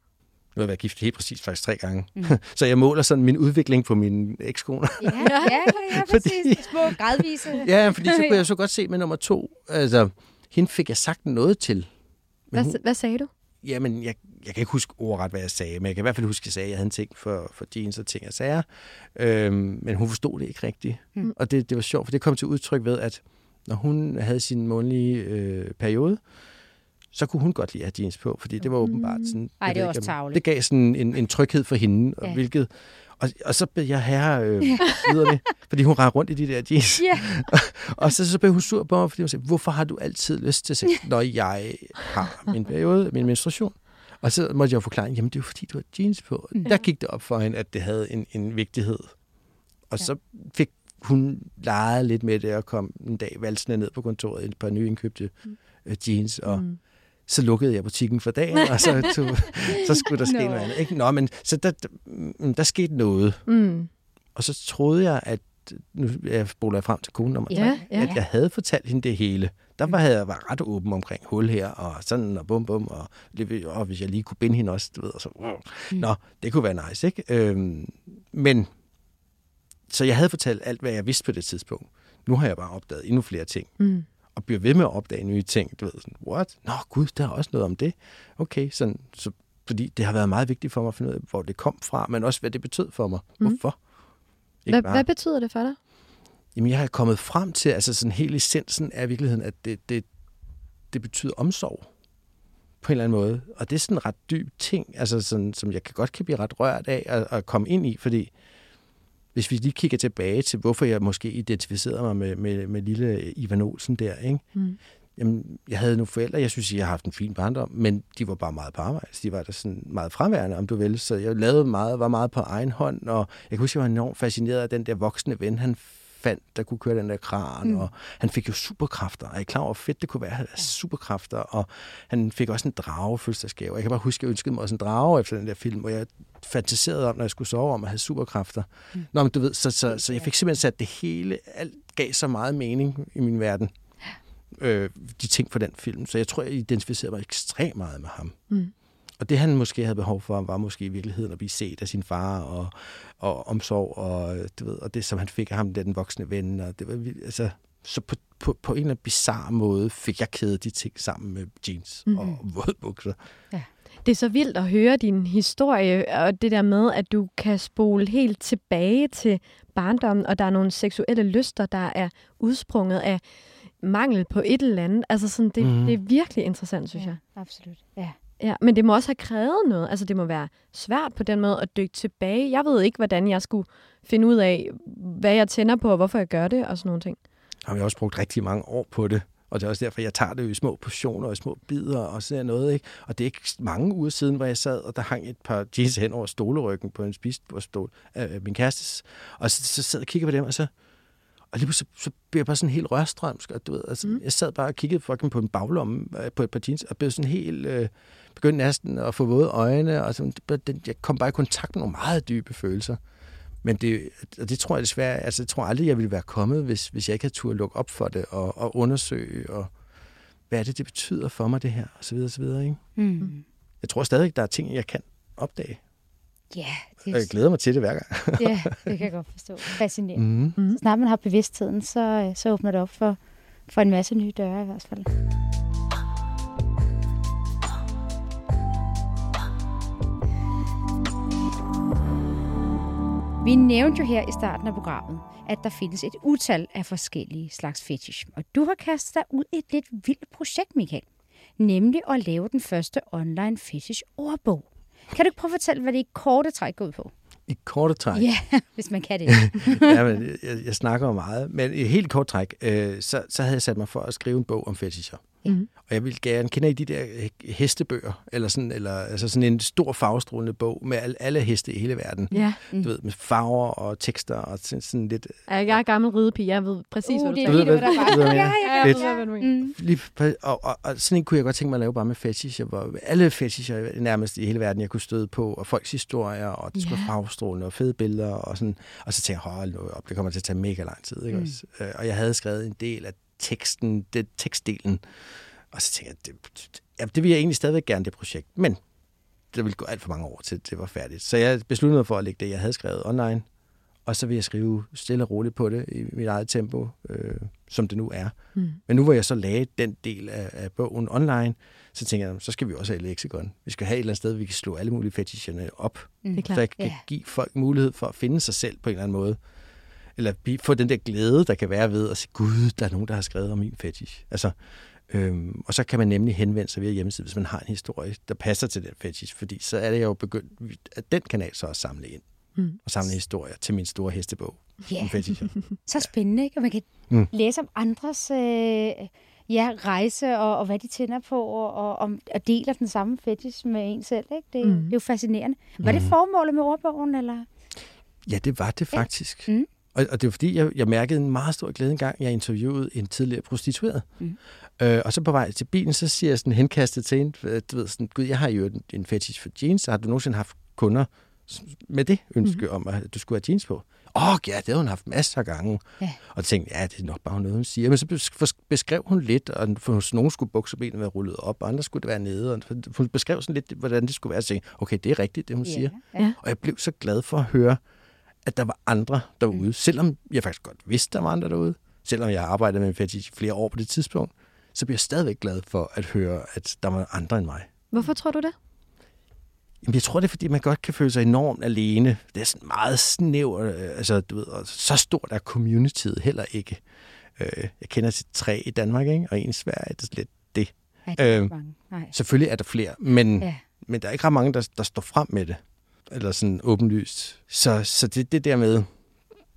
Nu har jeg været gift helt præcis faktisk tre gange. Mm. så jeg måler sådan min udvikling på mine ekskoner. Ja, ja, ja, præcis. Fordi- Små gradvise. ja, fordi så kunne jeg så godt se med nummer to. Altså, hende fik jeg sagt noget til. Hvad, hun, hvad sagde du? Jamen, jeg, jeg kan ikke huske ordret, hvad jeg sagde, men jeg kan i hvert fald huske, at jeg sagde, at jeg havde en ting for, for jeans og ting og sager. Øhm, men hun forstod det ikke rigtigt. Mm. Mm. Og det, det var sjovt, for det kom til udtryk ved, at når hun havde sin månedlige øh, periode, så kunne hun godt lide at have jeans på, fordi det var åbenbart sådan... Ej, jeg det ved også. Det gav sådan en, en tryghed for hende, Ja. og, hvilket... Og, og så blev jeg herre øh, det, fordi hun rendte rundt i de der jeans. Ja. Og så, så blev hun sur på mig, fordi hun sagde, hvorfor har du altid lyst til sex, når jeg har min periode, min menstruation? Og så måtte jeg jo forklare, jamen det er fordi, du har jeans på. Mm. Der gik det op for hende, at det havde en, en vigtighed. Og så fik hun leget lidt med det og kom en dag valsende ned på kontoret et par nyindkøbte øh, jeans, og Mm. Så lukkede jeg butikken for dagen, og så, tog, så skulle der ske Nå. noget andet. Ikke? Nå, men så der, der, mm, der skete noget. Mm. Og så troede jeg, at nu jeg spoler jeg frem til konen nummer Ja, ja. at jeg havde fortalt hende det hele. Der var, havde jeg været ret åben omkring hul her, og sådan, og bum bum, og, og hvis jeg lige kunne binde hende også, du ved, og så, wow. Nå, det kunne være nice, ikke? Øhm, men, så jeg havde fortalt alt, hvad jeg vidste på det tidspunkt. Nu har jeg bare opdaget endnu flere ting. Mm. Og bliver ved med at opdage nye ting. Du ved sådan, what? Nå gud, der er også noget om det. Okay, sådan, så, fordi det har været meget vigtigt for mig at finde ud af, hvor det kom fra, men også hvad det betød for mig. Mm. Hvorfor? Ikke Hvad, bare- hvad betyder det for dig? Jamen, jeg har kommet frem til, altså sådan hele essensen af virkeligheden, at det, det, det betyder omsorg på en eller anden måde. Og det er sådan en ret dyb ting, altså sådan, som jeg kan godt kan blive ret rørt af at, at komme ind i, fordi hvis vi lige kigger tilbage til, hvorfor jeg måske identificerede mig med, med, med lille Ivan Olsen der, ikke? Mm. Jamen, jeg havde nogle forældre, jeg synes, jeg har haft en fin barndom, men de var bare meget på arbejde. De var der sådan meget fraværende, om du vil. Så jeg lavede meget, var meget på egen hånd, og jeg kan huske, jeg var enormt fascineret af den der voksne ven, han fandt, der kunne køre den der kran, mm. og han fik jo superkræfter. Er I klar over, hvor fedt det kunne være superkræfter? Og han fik også en drage fødselsdagsgave. Jeg kan bare huske, at jeg ønskede mig også en drage efter den der film, hvor jeg fantaserede om, når jeg skulle sove om at have superkræfter. Mm. Nå, men du ved, så, så, så jeg fik simpelthen sat det hele, alt gav så meget mening i min verden øh, de ting fra den film. Så jeg tror, jeg identificerede mig ekstremt meget med ham. Mm. Og det, han måske havde behov for, var måske i virkeligheden at blive set af sin far og, og omsorg, og, du ved, og det, som han fik af ham, det er den voksne ven. Og det var, altså, så på, på, på en eller anden bizarre måde fik jeg kædet de ting sammen med jeans mm-hmm. og våde bukser. Det er så vildt at høre din historie, og det der med, at du kan spole helt tilbage til barndommen, og der er nogle seksuelle lyster, der er udsprunget af mangel på et eller andet. Altså sådan, det, Mhm. mm. det er virkelig interessant, synes jeg. absolut. Ja. Ja, men det må også have krævet noget. Altså, det må være svært på den måde at dykke tilbage. Jeg ved ikke, hvordan jeg skulle finde ud af, hvad jeg tænder på, og hvorfor jeg gør det, og sådan nogle ting. har jeg også brugt rigtig mange år på det. Og det er også derfor, jeg tager det i små portioner og i små bidder og sådan noget. Ikke? Og det er ikke mange uger siden, hvor jeg sad, og der hang et par jeans hen over stoleryggen på en spisebordstol af min kærestes. Og så, så sad jeg og kiggede på dem, og så, og lige pludselig så, så blev jeg bare sådan helt rørstrømsk. Og du ved, altså, mm. Jeg sad bare og kiggede fucking på en baglomme øh, på et par jeans, og blev sådan helt... Øh, begyndte næsten at få våde øjne, og sådan, den- jeg kom bare i kontakt med nogle meget dybe følelser. Men det, og det tror jeg desværre, altså jeg tror aldrig, jeg ville være kommet, hvis, hvis jeg ikke havde turde lukke op for det og, og undersøge, og hvad er det, det betyder for mig, det her, og så videre, og så videre, ikke? Mm. Jeg tror stadig, der er ting, jeg kan opdage, Ja, og jeg det, glæder mig til det hver gang. ja, det kan jeg godt forstå. Fascinerende. Mm. Så snart man har bevidstheden, så, øh, så åbner det op for, for en masse nye døre i hvert fald. Vi nævnte jo her i starten af programmet, at der findes et utal af forskellige slags fetish. Og du har kastet dig ud i et lidt vildt projekt, Michael. Nemlig at lave den første online fetish ordbog. Kan du ikke prøve at fortælle, hvad det i korte træk går ud på? I korte træk. Ja, hvis man kan det. ja, men jeg, jeg snakker jo meget. Men i helt kort træk, øh, så, så havde jeg sat mig for at skrive en bog om fetischer. Mhm. Og jeg vil gerne kende I de der øh, hestebøger, eller sådan, eller, altså sådan en stor farvestrålende bog med al, alle heste i hele verden. Ja, Du ved, med farver og tekster og sådan, sådan lidt... jeg er gammel ridepige. Jeg ved præcis, Uh, hvad du det er det, hvad- der var. Ja, ja, ja. Ja, jeg ved, hvad. Mm. Lige, og, og, og, sådan en kunne jeg godt tænke mig at lave bare med fetischer, hvor alle fetischer nærmest i hele verden, jeg kunne støde på, og folks historier, og det skulle Ja. være farvestrålende og fede billeder, og sådan. Og så tænkte jeg, hold nu op, det kommer til at tage mega lang tid, ikke Mm. Øh, Og jeg havde skrevet en del af teksten, det, tekstdelen, og så tænkte jeg, det, ja, det vil jeg egentlig stadigvæk gerne, det projekt, men det ville gå alt for mange år til, det var færdigt. Så jeg besluttede mig for at lægge det, jeg havde skrevet online, og så vil jeg skrive stille og roligt på det i mit eget tempo, øh, som det nu er. Mm. Men nu hvor jeg så lagde den del af, af bogen online, så tænker jeg, så skal vi også have et leksikon. Vi skal have et eller andet sted, vi kan slå alle mulige fetisherne op, er så jeg kan Ja. give folk mulighed for at finde sig selv på en eller anden måde. Eller få den der glæde, der kan være ved at sige, gud, der er nogen, der har skrevet om min fetish. Altså, øhm, og så kan man nemlig henvende sig via hjemmesiden, hvis man har en historie, der passer til den fetish. Fordi så er det jo begyndt, at den kanal så også samle ind. Mm. Og samle historier til min store hestebog Ja, om fetisher. så spændende, ikke? Og man kan Mm. mm. læse om andres øh, ja, rejse og, og hvad de tænder på, og, og, og, og deler den samme fetish med en selv. Ikke? Det, Mm. mm. det er jo fascinerende. Var det formålet med ordbogen, eller? Ja, det var det faktisk. Mm. Og, og det var fordi, jeg, jeg mærkede en meget stor glæde engang, jeg interviewede en tidligere prostitueret. Mm. Øh, og så på vej til bilen, så siger jeg sådan henkastet til hende, du ved sådan, gud, jeg har jo en, en fetish for jeans, har du nogensinde haft kunder med det ønske mm. om, at du skulle have jeans på? Åh, oh, ja, det har hun haft masser af gange. Ja. Og jeg tænkte, ja, det er nok bare noget, hun siger. Men så bes- beskrev hun lidt, og hos nogen skulle buksebenene være rullet op, og andre skulle det være nede. Og hun beskrev sådan lidt, hvordan det skulle være. Så jeg tænkte, okay, det er rigtigt, det hun siger. ja. Og jeg blev så glad for at høre, at der var andre derude. Mm. Selvom jeg faktisk godt vidste, der var andre derude, selvom jeg har arbejdet med en fetish flere år på det tidspunkt, så bliver jeg stadigvæk glad for at høre, at der var andre end mig. Hvorfor tror du det? Jamen, jeg tror, det er, fordi man godt kan føle sig enormt alene. Det er sådan meget snævert. øh, Altså, du ved, og så stort er communityet heller ikke. Øh, Jeg kender til tre i Danmark, ikke? og en i Sverige. Det er lidt det. Nej, det er Øh, mange. Nej. Selvfølgelig er der flere, men, ja. men der er ikke ret mange, der, der står frem med det. Eller sådan åbenlyst. Så, så det, det der med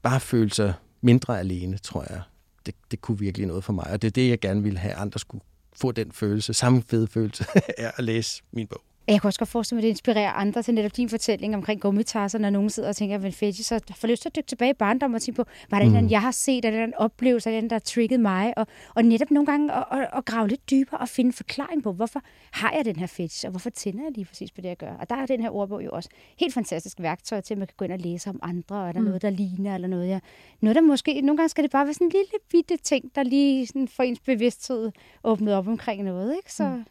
bare føle sig mindre alene, tror jeg, det, det kunne virkelig noget for mig. Og det er det, jeg gerne ville have, at andre skulle få den følelse, samme fede følelse af at læse min bog. Jeg kan også godt forestille mig, at det inspirerer andre til netop din fortælling omkring gummitasser, når nogen sidder og tænker, at fetish, så får lyst til at dykke tilbage i barndommen og tænke på, var det mm. den, jeg har set, er det den oplevelse, er det den, der har trigget mig, og, og netop nogle gange at, at, at, grave lidt dybere og finde forklaring på, hvorfor har jeg den her fetish, og hvorfor tænder jeg lige præcis på det, jeg gør. Og der er den her ordbog jo også helt fantastisk værktøj til, at man kan gå ind og læse om andre, og er der mm. noget, der ligner, eller noget, jeg, noget, der måske, nogle gange skal det bare være sådan en lille bitte ting, der lige sådan får ens bevidsthed åbnet op omkring noget, ikke? Så... Mm.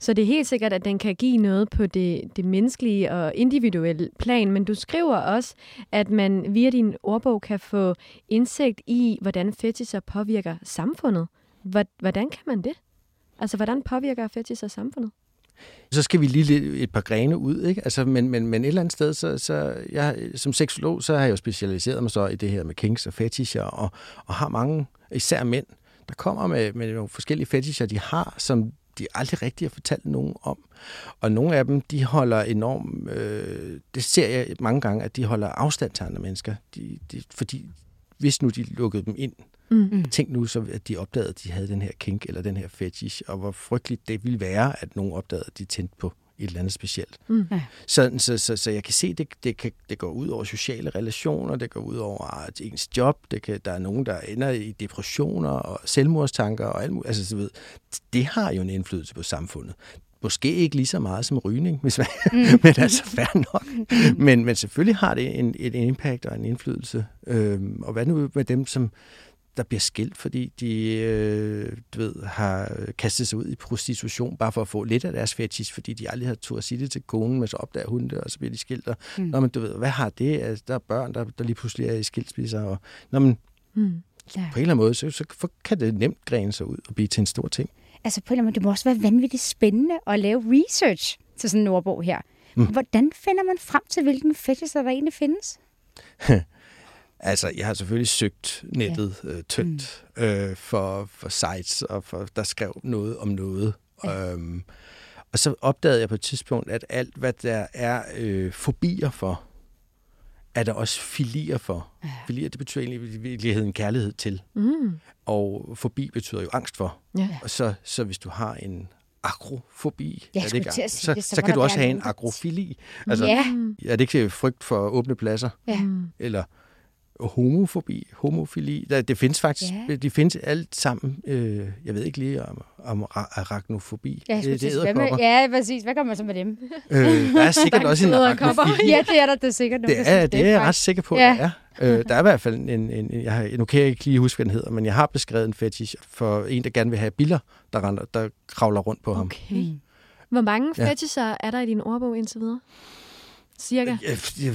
Så det er helt sikkert, at den kan give noget på det, det menneskelige og individuelle plan, men du skriver også, at man via din ordbog kan få indsigt i, hvordan fetisher påvirker samfundet. Hvordan kan man det? Altså, hvordan påvirker fetisher samfundet? Så skal vi lige lidt et par grene ud, ikke? Altså, men, men, men et eller andet sted, så, så jeg, som seksolog, så har jeg jo specialiseret mig så i det her med kinks og fetisher, og, og har mange, især mænd, der kommer med, med nogle forskellige fetisher, de har, som de aldrig rigtig har fortalt nogen om. Og nogle af dem, de holder enormt, øh, det ser jeg mange gange, at de holder afstand til andre mennesker. De, de, fordi hvis nu de lukkede dem ind, Mm. Tænk nu så, at de opdagede, at de havde den her kink eller den her fetish, og hvor frygteligt det ville være, at nogen opdagede, at de tændte på et eller andet specielt. Mm. Ja. Så, så, så, så jeg kan se, at det, det, kan, det går ud over sociale relationer, det går ud over ens job, det kan, der er nogen, der ender i depressioner og selvmordstanker og alt muligt. Altså, så ved, det har jo en indflydelse på samfundet. Måske ikke lige så meget som rygning, hvis man, mm. men altså fair nok. Men, men selvfølgelig har det en, et impact og en indflydelse. Øhm, og hvad nu med dem, som der bliver skilt, fordi de øh, du ved, har kastet sig ud i prostitution, bare for at få lidt af deres fetish, fordi de aldrig har turde sige det til konen, men så opdager hun det, og så bliver de skilt. Og, mm. Nå, men du ved, hvad har det? Altså, der er børn, der, der lige pludselig er i skilsmisser. Og, nå, men Mm. Ja. på en eller anden måde, så, så kan det nemt grene sig ud og blive til en stor ting. Altså på en eller anden måde, det må også være vanvittigt spændende at lave research til sådan en ordbog her. Mm. Hvordan finder man frem til, hvilken fetish der egentlig findes? Altså, jeg har selvfølgelig søgt nettet ja. øh, tyndt mm. øh, for, for sites, og for, der skrev noget om noget. Ja. Øhm, og så opdagede jeg på et tidspunkt, at alt, hvad der er øh, fobier for, er der også filier for. Ja. Filier, det betyder egentlig i virkeligheden kærlighed til. Mm. Og fobi betyder jo angst for. Ja. Og så, så hvis du har en agrofobi, Jeg er det ikke, sige så, det, så så kan du også have en agrofili. Altså, ja, Er det ikke frygt for åbne pladser? ja. Eller homofobi, homofili. Der, det findes faktisk, Ja. de findes alt sammen. Øh, jeg ved ikke lige om, om ra- arachnofobi. Ja, det, det er hvad med, ja, præcis. Hvad gør man så med dem? Øh, der er sikkert også en arachnofili. ja, det er der det er sikkert nogen, Det der er, det er jeg ret sikker på, Ja. ja. der er. Øh, der er i hvert fald en, en, en jeg har, nu kan jeg ikke lige huske, hvad den hedder, men jeg har beskrevet en fetish for en, der gerne vil have biller, der, render, der kravler rundt på ham. Okay. Mm. Hvor mange Ja. fetisher er der i din ordbog indtil videre? Cirka? Øh, jeg,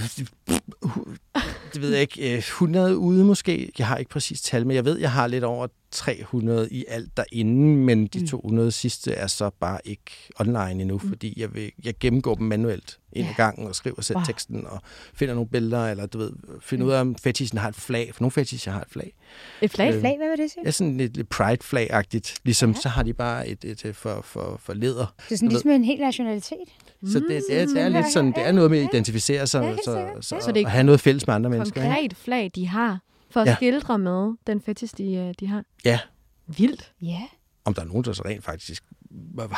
det ved jeg ikke. Øh, 100 ude måske. Jeg har ikke præcis tal, men jeg ved, jeg har lidt over 300 i alt derinde, men de 200 sidste er så bare ikke online endnu, fordi jeg, vil, jeg gennemgår dem manuelt en Ja. ja. gang og skriver selv Wow. teksten og finder nogle billeder, eller du ved, finder ud af, om fetishen har et flag. For nogle fetisher har et flag. Et flag? Øh, Flag, hvad vil det sige? Ja, sådan lidt, lidt pride-flag-agtigt. Ligesom, Ja. så har de bare et, et, et for, for, for leder. Det er sådan du ved. ligesom en hel nationalitet. Så det, det, er, det er Mm. lidt sådan, det er noget med at identificere sig, Ja, så, så, Ja. Så det er at have noget fælles med andre mennesker. Konkret flag, de har, for at ja. Ja. skildre med den fetish, de, øh, de har. Ja. Vildt. Ja. Om der er nogen, der så rent faktisk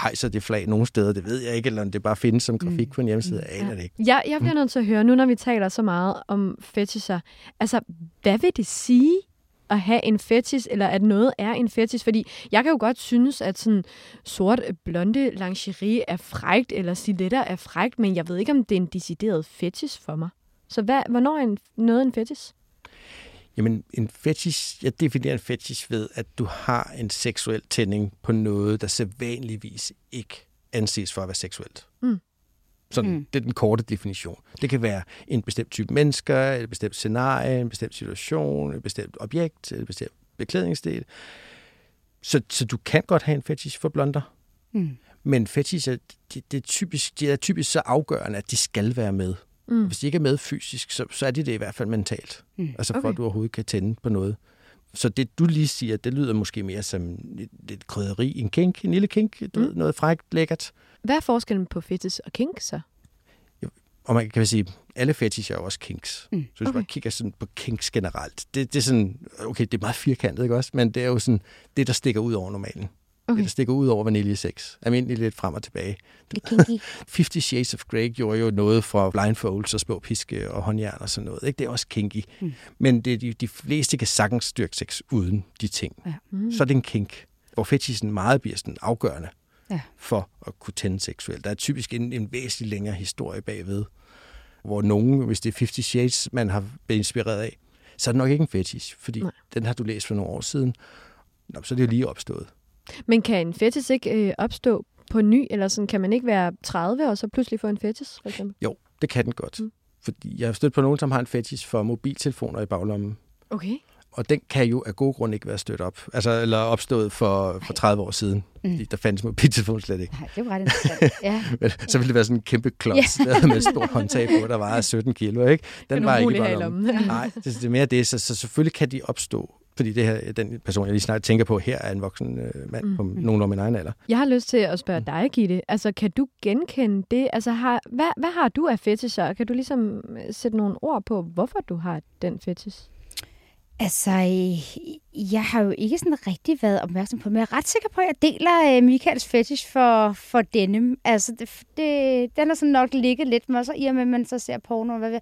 hejser det flag nogle steder, det ved jeg ikke, eller om det bare findes som grafik på en hjemmeside, jeg aner det ikke. Jeg, jeg bliver nødt til at høre, nu når vi taler så meget om fetisher, altså, hvad vil det sige at have en fetish, eller at noget er en fetish? Fordi jeg kan jo godt synes, at sådan sort øh, blonde lingerie er frægt, eller stiletter er frægt, men jeg ved ikke, om det er en decideret fetish for mig. Så hvad, hvornår er en, noget en fetish? Jamen, en fetish, jeg definerer en fetish ved, at du har en seksuel tænding på noget, der sædvanligvis ikke anses for at være seksuelt. Mm. Sådan, Mm. Det er den korte definition. Det kan være en bestemt type mennesker, et bestemt scenarie, en bestemt situation, et bestemt objekt, et bestemt beklædningsdel. Så, så du kan godt have en fetish for blonder. Mm. Men fetish er, det, det er typisk, de er typisk så afgørende, at de skal være med. Mm. Hvis de ikke er med fysisk, så, så er de det i hvert fald mentalt. Mm. Altså for Okay. at du overhovedet kan tænde på noget. Så det, du lige siger, det lyder måske mere som lidt, lidt krydderi. En kink, en lille kink, du Mm. ved, noget frækt, lækkert. Hvad er forskellen på fetish og kink så? Og man kan sige, alle fetish er jo også kinks. Mm. Så hvis Okay. man kigger sådan på kinks generelt, det, det er sådan, okay, det er meget firkantet, ikke også? Men det er jo sådan, det der stikker ud over normalen. Okay. Det stikker ud over vaniljesex. Almindelig lidt frem og tilbage. Fifty Shades of Grey gjorde jo noget fra blindfolds og små piske og håndjern og sådan noget. Ikke? Det er også kinky. Mm. Mm. Men det, de, de fleste kan sagtens styrke sex uden de ting. Ja. Mm. Så er det en kink, hvor fetishen meget bliver sådan afgørende Ja. for at kunne tænde seksuelt. Der er typisk en, en væsentlig længere historie bagved, hvor nogen, hvis det er Fifty Shades, man har blevet inspireret af, så er det nok ikke en fetish, fordi. Nej. den har du læst for nogle år siden. Nå, så er det jo lige opstået. Men kan en fetish ikke øh, opstå på ny, eller sådan, kan man ikke være 30 og så pludselig få en fetish, for eksempel? Jo, det kan den godt. Mm. Fordi jeg har stødt på nogen, som har en fetish for mobiltelefoner i baglommen. Okay. Og den kan jo af gode grunde ikke være stødt op. Altså, eller opstået for, for 30 år siden. Mm. Mm. Der fandtes mobiltelefon slet ikke. Nej, det jo ret interessant. Ja. Men, så ville det være sådan en kæmpe klods yeah. med et stort håndtag på, der var 17 kilo. Ikke? Den var ikke baglommen. lommen. Nej, det, det er mere det. Så, så selvfølgelig kan de opstå. Fordi det her, den person, jeg lige snart tænker på her, er en voksen øh, mand Mm. mm. på nogen af min egen alder. Jeg har lyst til at spørge dig, Gitte. Altså, kan du genkende det? Altså, har, hvad, hvad har du af fetisher? Kan du ligesom øh, sætte nogle ord på, hvorfor du har den fetish? Altså, øh, jeg har jo ikke sådan rigtig været opmærksom på men jeg er ret sikker på, at jeg deler øh, Michaels fetish for, for denim. Altså, det, det, den har sådan nok ligget lidt med, så i og med, at man så ser porno. og Hvad, ved-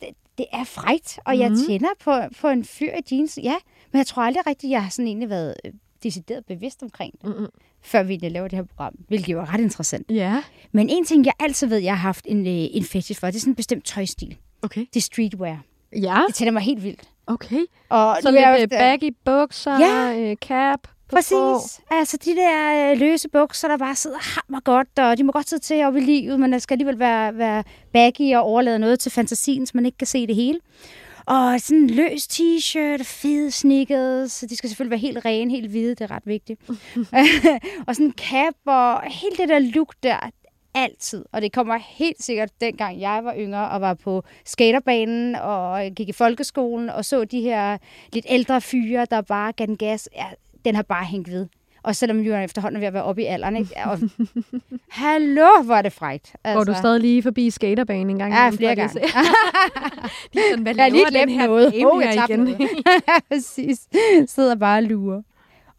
det, det er frægt, og mm. jeg Mhm. tænder på, på en fyr i jeans. Ja, men jeg tror aldrig rigtigt, jeg har sådan egentlig været øh, decideret bevidst omkring det, Mm-mm. før vi laver det her program, hvilket er ret interessant. Ja, Men en ting, jeg altid ved, jeg har haft en, en fetish for, det er sådan en bestemt tøjstil. okay. Det er streetwear. Ja, Det tænder mig helt vildt. Okay. Og Så er lidt jo- øh, baggy bukser, Ja. øh, cap på. Præcis. Altså de der øh, løse bukser, der bare sidder hammer godt, og de må godt sidde til op i livet, men der skal alligevel være, være baggy og overlade noget til fantasien, så man ikke kan se det hele. Og sådan en løs t-shirt, fede sneakers, så de skal selvfølgelig være helt rene, helt hvide, det er ret vigtigt. og sådan en cap og helt det der look der, altid. Og det kommer helt sikkert dengang jeg var yngre og var på skaterbanen og gik i folkeskolen og så de her lidt ældre fyre, der bare gav den gas. Ja, den har bare hængt ved. Og selvom vi jo efterhånden er ved at være oppe i alderen, ikke? Og, hallo, hvor er det frægt. Altså, Går du stadig lige forbi skaterbanen en gang? Ja, flere gange. De er sådan, hvad Jeg har lige glemt her noget. Åh, jeg igen? noget. Præcis. Sidder bare og lurer.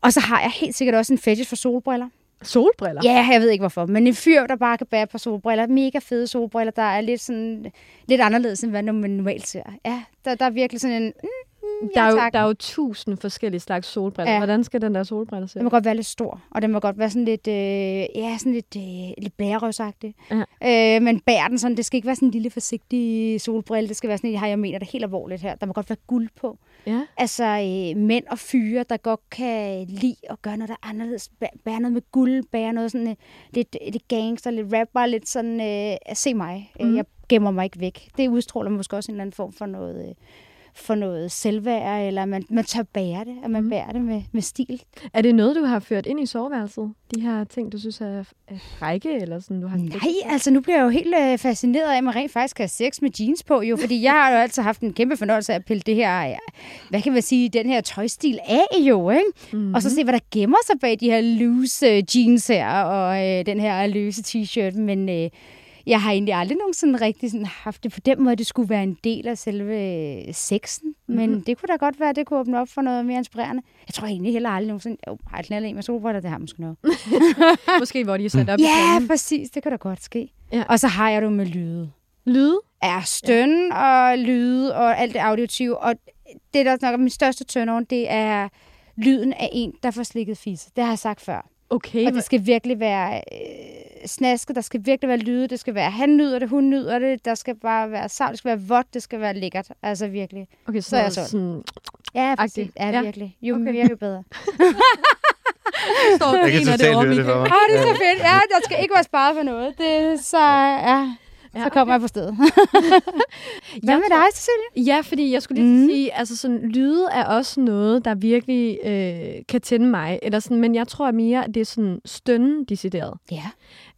Og så har jeg helt sikkert også en fetish for solbriller. Solbriller? Ja, jeg ved ikke hvorfor, men en fyr, der bare kan bære på solbriller. Mega fede solbriller, der er lidt sådan lidt anderledes, end hvad man normalt ser. Ja, der, der er virkelig sådan en... Mm, der er, jo, der er jo tusind forskellige slags solbriller. Ja. Hvordan skal den der solbrille se Den må godt være lidt stor, og den må godt være sådan lidt, øh, ja, sådan lidt, øh, lidt blærerøvsagtig. Ja. Øh, men bærer den sådan, det skal ikke være sådan en lille forsigtig solbrille, det skal være sådan, har, jeg mener det helt alvorligt her. Der må godt være guld på. Ja. Altså øh, mænd og fyre, der godt kan lide at gøre noget, der er anderledes. Bæ- Bære noget med guld, bære noget sådan øh, lidt, lidt gangster, lidt rap, bare lidt sådan, øh, se mig, mm. jeg gemmer mig ikke væk. Det udstråler måske også en eller anden form for noget, øh, for noget selvværd, eller man, man tør bære det, at man Mhm. mm. bærer det med, med stil. Er det noget, du har ført ind i soveværelset? De her ting, du synes er, er frække, eller sådan, du har Nej, altså nu bliver jeg jo helt øh, fascineret af, at man rent faktisk have sex med jeans på, jo, fordi jeg har jo altid haft en kæmpe fornøjelse af at pille det her, ja, hvad kan man sige, den her tøjstil af jo, ikke? Mm-hmm. Og så se, hvad der gemmer sig bag de her loose øh, jeans her, og øh, den her løse t-shirt, men øh, jeg har egentlig aldrig nogensinde rigtig sådan haft det på den måde, at det skulle være en del af selve øh, sexen, men Mhm. det kunne da godt være, at det kunne åbne op for noget mere inspirerende. Jeg tror egentlig heller aldrig nogensinde, jo, har jeg knaldet en med solbriller, det har måske noget. Måske, hvor de er sat op i Ja, præcis, det kan da godt ske. Ja. Og så har jeg det jo med lyde. Lyde? er støn ja. og lyde og alt det auditive. Og det, der nok er min største turn det er lyden af en, der får slikket fisse. Det har jeg sagt før. Okay. Og det skal virkelig være øh, snasket, der skal virkelig være lyde, det skal være, han nyder det, hun nyder det, der skal bare være savl, det skal være vådt, det skal være lækkert. Altså virkelig. okay, så, så er jeg sådan, Ja, præcis. Ja, Ja. virkelig. Jo Okay. mere, jo bedre. står Jeg kan totalt høre det for mig. Åh, det er så fedt. Ja, der skal ikke være sparet for noget. Det er så, ja. Så kommer jeg på stedet. Hvad med dig, Cecilie? Ja, fordi jeg skulle lige mm. sige, altså sådan, lyde er også noget, der virkelig øh, kan tænde mig. Eller sådan, men jeg tror mere, at det er sådan stønnen decideret. Ja.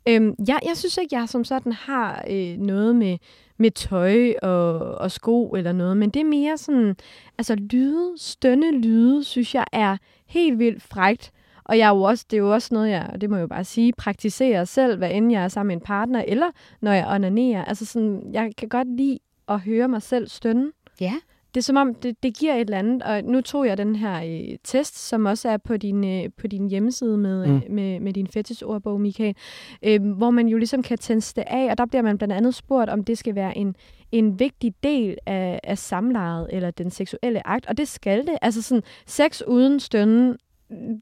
Øhm, jeg, jeg synes ikke, jeg som sådan har øh, noget med, med tøj og, og sko eller noget, men det er mere sådan, altså lyde, stønne lyde, synes jeg er helt vildt frægt. Og jeg er jo også, det er jo også noget, jeg, og det må jeg jo bare sige, praktiserer selv, hvad end jeg er sammen med en partner, eller når jeg onanerer. Altså sådan, jeg kan godt lide at høre mig selv stønne. Ja. Det er som om, det, det giver et eller andet, og nu tog jeg den her øh, test, som også er på din, øh, på din hjemmeside med, Mm. mm. med, med din fetishordbog, Michael, øh, hvor man jo ligesom kan teste af, og der bliver man blandt andet spurgt, om det skal være en, en vigtig del af, af samlejet eller den seksuelle akt, og det skal det. Altså sådan, sex uden stønnen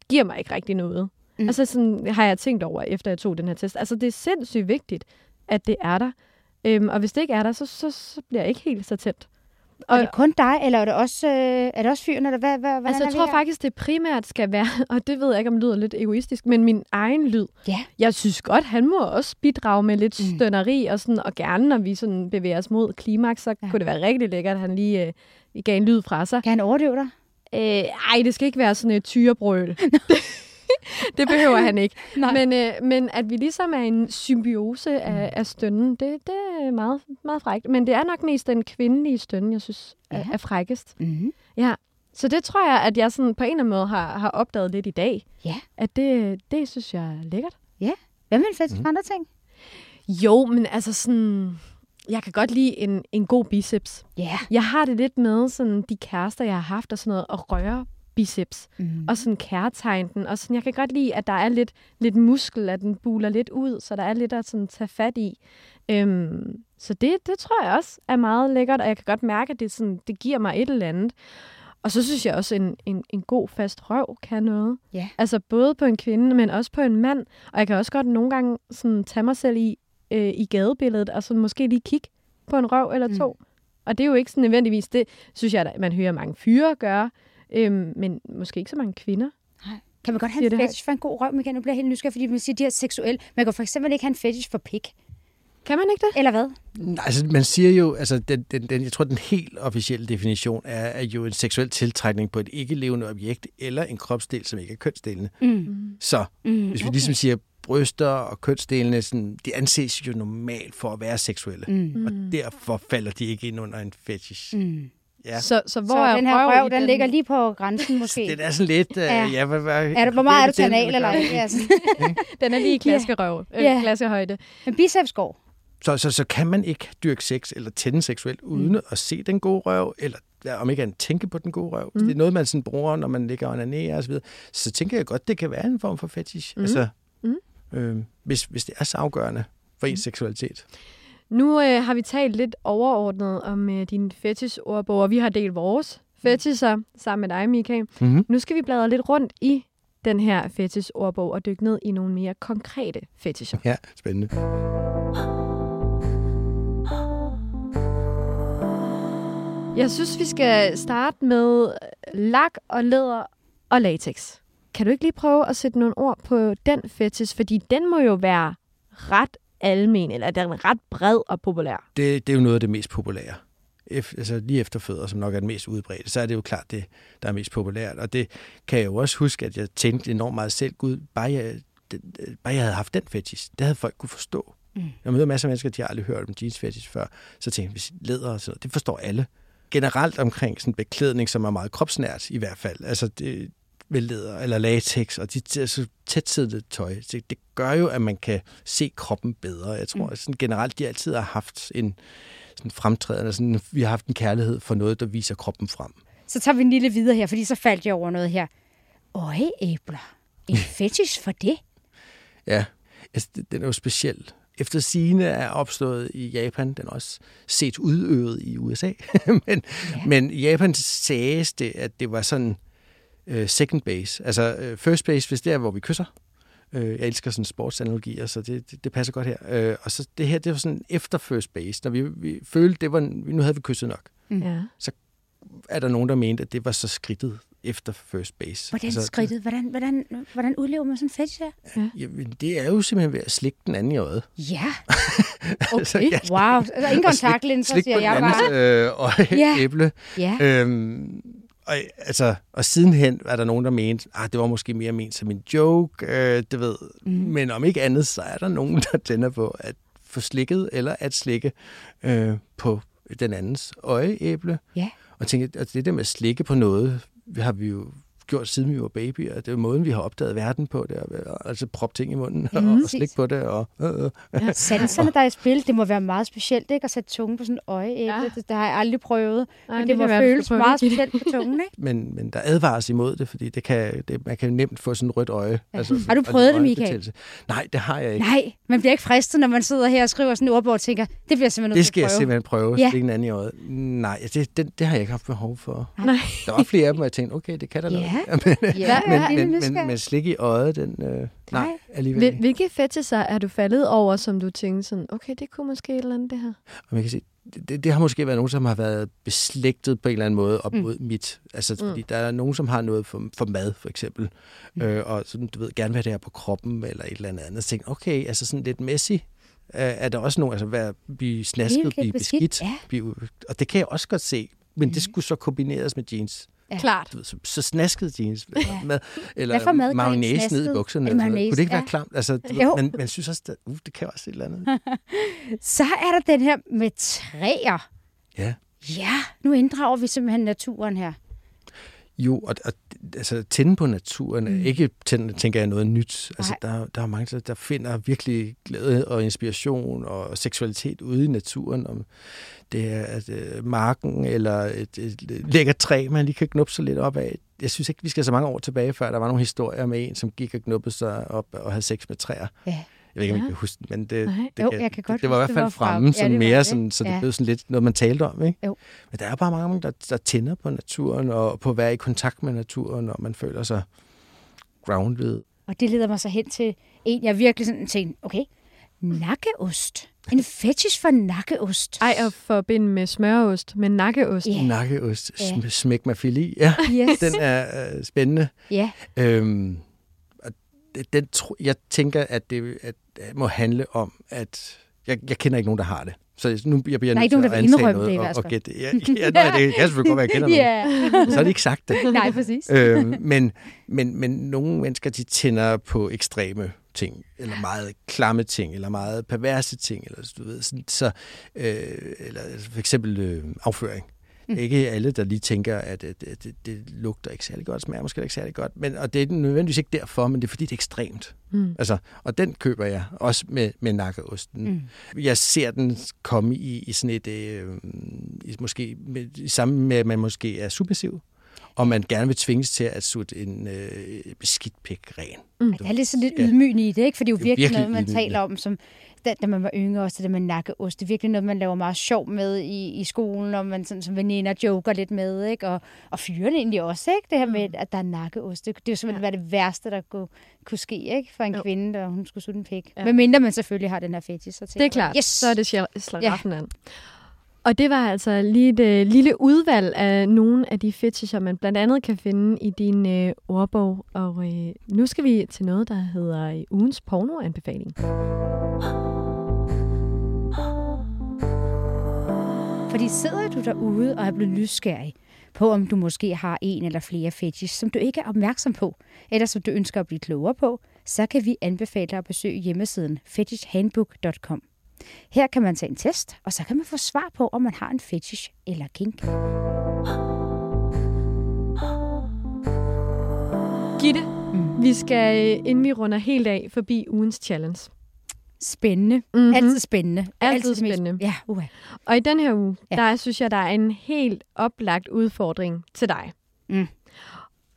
giver mig ikke rigtig noget. Mm. Altså sådan har jeg tænkt over, efter jeg tog den her test. Altså det er sindssygt vigtigt, at det er der. Øhm, og hvis det ikke er der, så, så, så bliver jeg ikke helt så tæt. Og er det kun dig, eller er det også, øh, er det også fyren, eller hvad, hvad, Altså, jeg tror her? faktisk, det primært skal være, og det ved jeg ikke, om det lyder lidt egoistisk, men min egen lyd. Ja. Jeg synes godt, han må også bidrage med lidt Mm. stønneri, og, sådan, og gerne, når vi sådan bevæger os mod klimaks, så ja. kunne det være rigtig lækkert, at han lige øh, gav en lyd fra sig. Kan han overdøve dig? Øh, ej, det skal ikke være sådan et tyrebrøl. det behøver han ikke. Nej. Men, øh, men at vi ligesom er en symbiose af, af stønnen, det, det er meget, meget frækt. Men det er nok mest den kvindelige stønne, jeg synes er, Ja. er frækkest. Mm-hmm. Ja, så det tror jeg, at jeg sådan på en eller anden måde har, har opdaget lidt i dag. Ja. At det, det synes jeg er lækkert. Hvad med en fetish mm. andre ting? Jo, men altså sådan... Jeg kan godt lide en, en god biceps. Ja. Jeg har det lidt med sådan de kærester, jeg har haft og sådan noget, at røre biceps. Mm. Og sådan kærtegn den. Og sådan, jeg kan godt lide, at der er lidt, lidt muskel, at den buler lidt ud, så der er lidt at sådan, tage fat i. Øhm, så det, det tror jeg også er meget lækkert, og jeg kan godt mærke, at det, sådan, det giver mig et eller andet. Og så synes jeg også, en, en, en god fast røv kan noget. Ja. Altså både på en kvinde, men også på en mand. Og jeg kan også godt nogle gange sådan, tage mig selv i, øh, i gadebilledet, og sådan, måske lige kigge på en røv eller to. Mm. Og det er jo ikke sådan nødvendigvis det, synes jeg, at man hører mange fyre gøre, øhm, men måske ikke så mange kvinder. Kan man godt have en fetish for en god røv? Michael, nu bliver jeg helt nysgerrig, fordi man siger, de er seksuelle. Man kan for eksempel ikke have en fetish for pik. Kan man ikke det? Eller hvad? Nej, Altså, man siger jo, altså, den, den, den, jeg tror, den helt officielle definition er, er jo en seksuel tiltrækning på et ikke-levende objekt eller en kropsdel, som ikke er kønsdelende. Mm. Så Mm. hvis vi ligesom siger, bryster og kønsdelene, sådan, de anses jo normalt for at være seksuelle. Mm. Og derfor falder de ikke ind under en fetish. Mm. Ja. Så, så hvor Så er den her røv, røv, i den, ligger lige på grænsen måske. Det er sådan lidt... Uh, Ja. ja. hvad, hvad, er det, hvor meget er du den, kanal eller? Altså. Den er lige i klaskerøv, øh, Ja. klassehøjde. Men biceps går. Så, så, så kan man ikke dyrke sex eller tænde seksuelt, uden at se den gode røv, eller ja, om ikke andet tænke på den gode røv. Mm. Det er noget, man sådan bruger, når man ligger og onanerer og så videre. Så tænker jeg godt, det kan være en form for fetish. Mm. Altså, Mm. Øh, hvis, hvis det er så afgørende for ens seksualitet. Nu øh, har vi talt lidt overordnet om øh, din fetish-ordbog, og vi har delt vores fetisher sammen med dig, Michael. Mm-hmm. Nu skal vi bladre lidt rundt i den her fetish-ordbog og dykke ned i nogle mere konkrete fetisher. Ja, spændende. Jeg synes, vi skal starte med lak og læder og latex. Kan du ikke lige prøve at sætte nogle ord på den fetish? Fordi den må jo være ret almen, eller den er ret bred og populær. Det, det er jo noget af det mest populære. Ef, altså lige efter fødder, som nok er den mest udbredte, så er det jo klart det, der er mest populært. Og det kan jeg jo også huske, at jeg tænkte enormt meget selv, gud, bare jeg, det, bare jeg havde haft den fetish, det havde folk kunne forstå. Mm. Jeg møder masser af mennesker, de har aldrig hørt om jeans fetish før, så tænkte jeg, hvis læder og sådan noget, det forstår alle. Generelt omkring sådan beklædning, som er meget kropsnært i hvert fald, altså det, med læder eller latex, og de altså, tætsiddende tøj, det, det gør jo, at man kan se kroppen bedre. Jeg tror mm. sådan generelt, de altid har haft en sådan fremtrædende, sådan, vi har haft en kærlighed for noget, der viser kroppen frem. Så tager vi en lille videre her, fordi så faldt jeg over noget her. Øjeæbler. En fetish for det? Ja, altså, det- den er jo speciel. Efter sigende er opstået i Japan, den er også set udøvet i USA. men, ja. men i Japan sagdes det, at det var sådan uh, second base. Altså uh, first base, hvis det er, hvor vi kysser. Uh, jeg elsker sådan sportsanalogier, så det, det, det passer godt her. Uh, og så det her, det var sådan efter first base, når vi, vi følte, det var, nu havde vi kysset nok. Ja. er der nogen, der mente, at det var så skridtet efter first base. Hvordan skridtet? Hvordan, hvordan, hvordan udlever man sådan en fetish her? Jamen, det er jo simpelthen ved at slikke den anden i øjet. Ja. Altså, Okay. ja, Wow. Altså, ingen kontaktlinser, slik siger på jeg den bare. andens øh, Ja. øje, æble. Ja. Øhm, og, altså, og sidenhen er der nogen, der mente, at det var måske mere ment som en joke, øh, det ved. Mm. Men om ikke andet, så er der nogen, der tænder på at få slikket eller at slikke øh, på den andens øjeæble. Ja. Og tænke, at det der med at slikke på noget, har vi jo gjort siden vi var babyer. Det er måden, vi har opdaget verden på, det er at altså proppe ting i munden Ja, og, og slikke på det. Og, øh, øh. Sanserne, der er i spil, det må være meget specielt, ikke? At sætte tunge på sådan en øjeæble. Ja. Ja. Det, det har jeg aldrig prøvet. Nej, men det det, må føles prøve meget specielt på tungen, ikke? Men, men der advares imod det, fordi det kan, det, man kan nemt få sådan et rødt øje. Altså, Har du og prøvet det, Michael? Nej, det har jeg ikke. Nej, man bliver ikke fristet, når man sidder her og skriver sådan en ordbog og tænker, det bliver jeg simpelthen Det skal at jeg prøve. simpelthen prøve. Ja. Ja. Stikke en anden i øjet. Nej, det, det, det har jeg ikke haft behov for. Nej. Der var flere af dem, hvor jeg tænkte, okay, det kan der Ja. noget. men, Ja, men, ja, men, men, men, men slik i øjet, den... Øh, nej, alligevel. Hvilke fetisher er du faldet over, som du tænkte sådan, okay, det kunne måske et eller andet, det her? Og man kan sige, det, det, har måske været nogen, som har været beslægtet på en eller anden måde op Mm. mod mit. Altså, Mm. fordi der er nogen, som har noget for, for mad, for eksempel. Mm. Øh, og sådan, du ved, gerne vil have det her på kroppen, eller et eller andet andet. Så tænkte okay, altså sådan lidt messy. Er der også nogen, altså være, blive snasket, blive beskidt, beskidt. ja. Blive, og det kan jeg også godt se. Men Mm. det skulle så kombineres med jeans. Ja. Klart. Du ved, så, så snaskede jeans. Ja. Med, eller mayonnaise ned i bukserne. Er det eller? Kunne det ikke Ja. være klamt? Altså, du Jo. men man synes også, at uh, det kan også et eller andet. Så er der den her med træer. Ja. Ja, nu inddrager vi simpelthen naturen her. Jo, og, og altså, tænde på naturen, mm. ikke tænde, tænker jeg noget nyt. Altså, Nej. der, der er mange, der, der finder virkelig glæde og inspiration og seksualitet ude i naturen. Om det er at, øh, marken eller et, et, et lækkert træ, man lige kan knuppe sig lidt op af. Jeg synes ikke, vi skal så mange år tilbage, før der var nogle historier med en, som gik og knuppede sig op og havde sex med træer. Ja. Jeg ved ikke, om Ja. jeg kan huske det, men det, Nej. det, Jo, jeg kan godt det, det var i hvert fald fremme. Ja, sådan mere, det. sådan, så det Ja. blev sådan lidt noget, man talte om. Ikke? Jo. Men der er bare mange, der, der tænder på naturen og på at være i kontakt med naturen, og man føler sig grounded. Og det leder mig så hen til en, jeg virkelig sådan tænkte, okay, nakkeost. En fetish for nakkeost. Ej, at forbinde med smørost, med nakkeost. Ja. Nakkeost, Ja. sm- smæk mig fili. Ja, Yes. den er øh, spændende. Ja, Øhm, og det- den, jeg tænker, at det, at det må handle om, at jeg, jeg kender ikke nogen, der har det. Så nu jeg bliver er nødt nogen, til at antage noget det og, og gætte. Ja, ja, nej, det kan selvfølgelig godt være, jeg kender nogen. ja. Så har de ikke sagt det. Nej, præcis. øhm, men, men, men nogle mennesker, de tænder på ekstreme ting, eller meget klamme ting, eller meget perverse ting, eller du ved, sådan, så, øh, eller for eksempel øh, afføring. Mm. Ikke alle, der lige tænker, at, at, at det, det lugter ikke særlig godt, smager måske ikke særlig godt, men, og det er nødvendigvis ikke derfor, men det er fordi, det er ekstremt. Mm. Altså, og den køber jeg også med, med nakkeosten. Mm. Jeg ser den komme i, i sådan et, øh, i, måske med, sammen med, at man måske er submissiv, og man gerne vil tvinges til at sutte en øh, beskidt pik ren. Mm. Det er lidt sådan lidt Ja. ydmygende i det, ikke? For det er jo Det er jo virkelig, virkelig noget, man ydmygende. taler om, som da, da man var yngre også, det der med nakkeost. Det er virkelig noget, man laver meget sjov med i, i skolen, og man sådan, som veninder joker lidt med, ikke? Og, og fyrene egentlig også, ikke? Det her med, at der er nakkeost. Det, det er jo simpelthen ja. det værste, der kunne, kunne ske, ikke? For en Jo. kvinde, der hun skulle sutte en pik. Ja. Ja. Men mindre man selvfølgelig har den her fetish. Så Det er klart. Yes! Så er det slaraffen an. Og det var altså lige et øh, lille udvalg af nogle af de fetischer, man blandt andet kan finde i din øh, ordbog. Og øh, nu skal vi til noget, der hedder øh, ugens pornoanbefaling. Fordi sidder du derude og er blevet nysgerrig på, om du måske har en eller flere fetish, som du ikke er opmærksom på, eller som du ønsker at blive klogere på, så kan vi anbefale dig at besøge hjemmesiden fetishhandbook.com. Her kan man tage en test, og så kan man få svar på, om man har en fetish eller kink. Gitte, mm. vi skal, øh, inden vi runder helt af, forbi ugens challenge. Spændende. Mhm. Mm-hmm. Altid spændende. Altid mest- spændende. Ja, uha. Og i den her uge. Ja. der synes jeg, der er en helt oplagt udfordring til dig. Mm.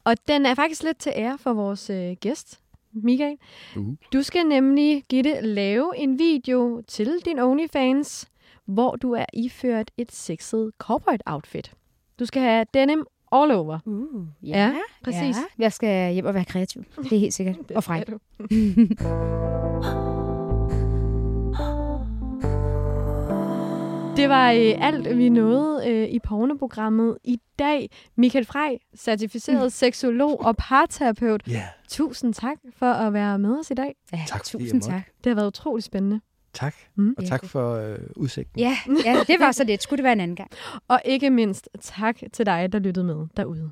Og den er faktisk lidt til ære for vores øh, gæst, Michael. Uh. Du skal nemlig, Gitte, lave en video til din OnlyFans, hvor du er iført et sexet corporate outfit. Du skal have denim all over. Uh, Ja, præcis. Ja. Jeg skal hjem og være kreativ. Det er helt sikkert. Og fræk. Det var øh, alt, vi nåede øh, i pornoprogrammet i dag. Michael Frey, certificeret seksolog og parterapeut. Ja, Tusind tak for at være med os i dag. Ja, Tak, tusind tak. Det har været utrolig spændende. tak. Mm. Og tak for øh, udsigten. Ja, ja, det var så lidt. Skulle det være en anden gang? Og ikke mindst tak til dig, der lyttede med derude.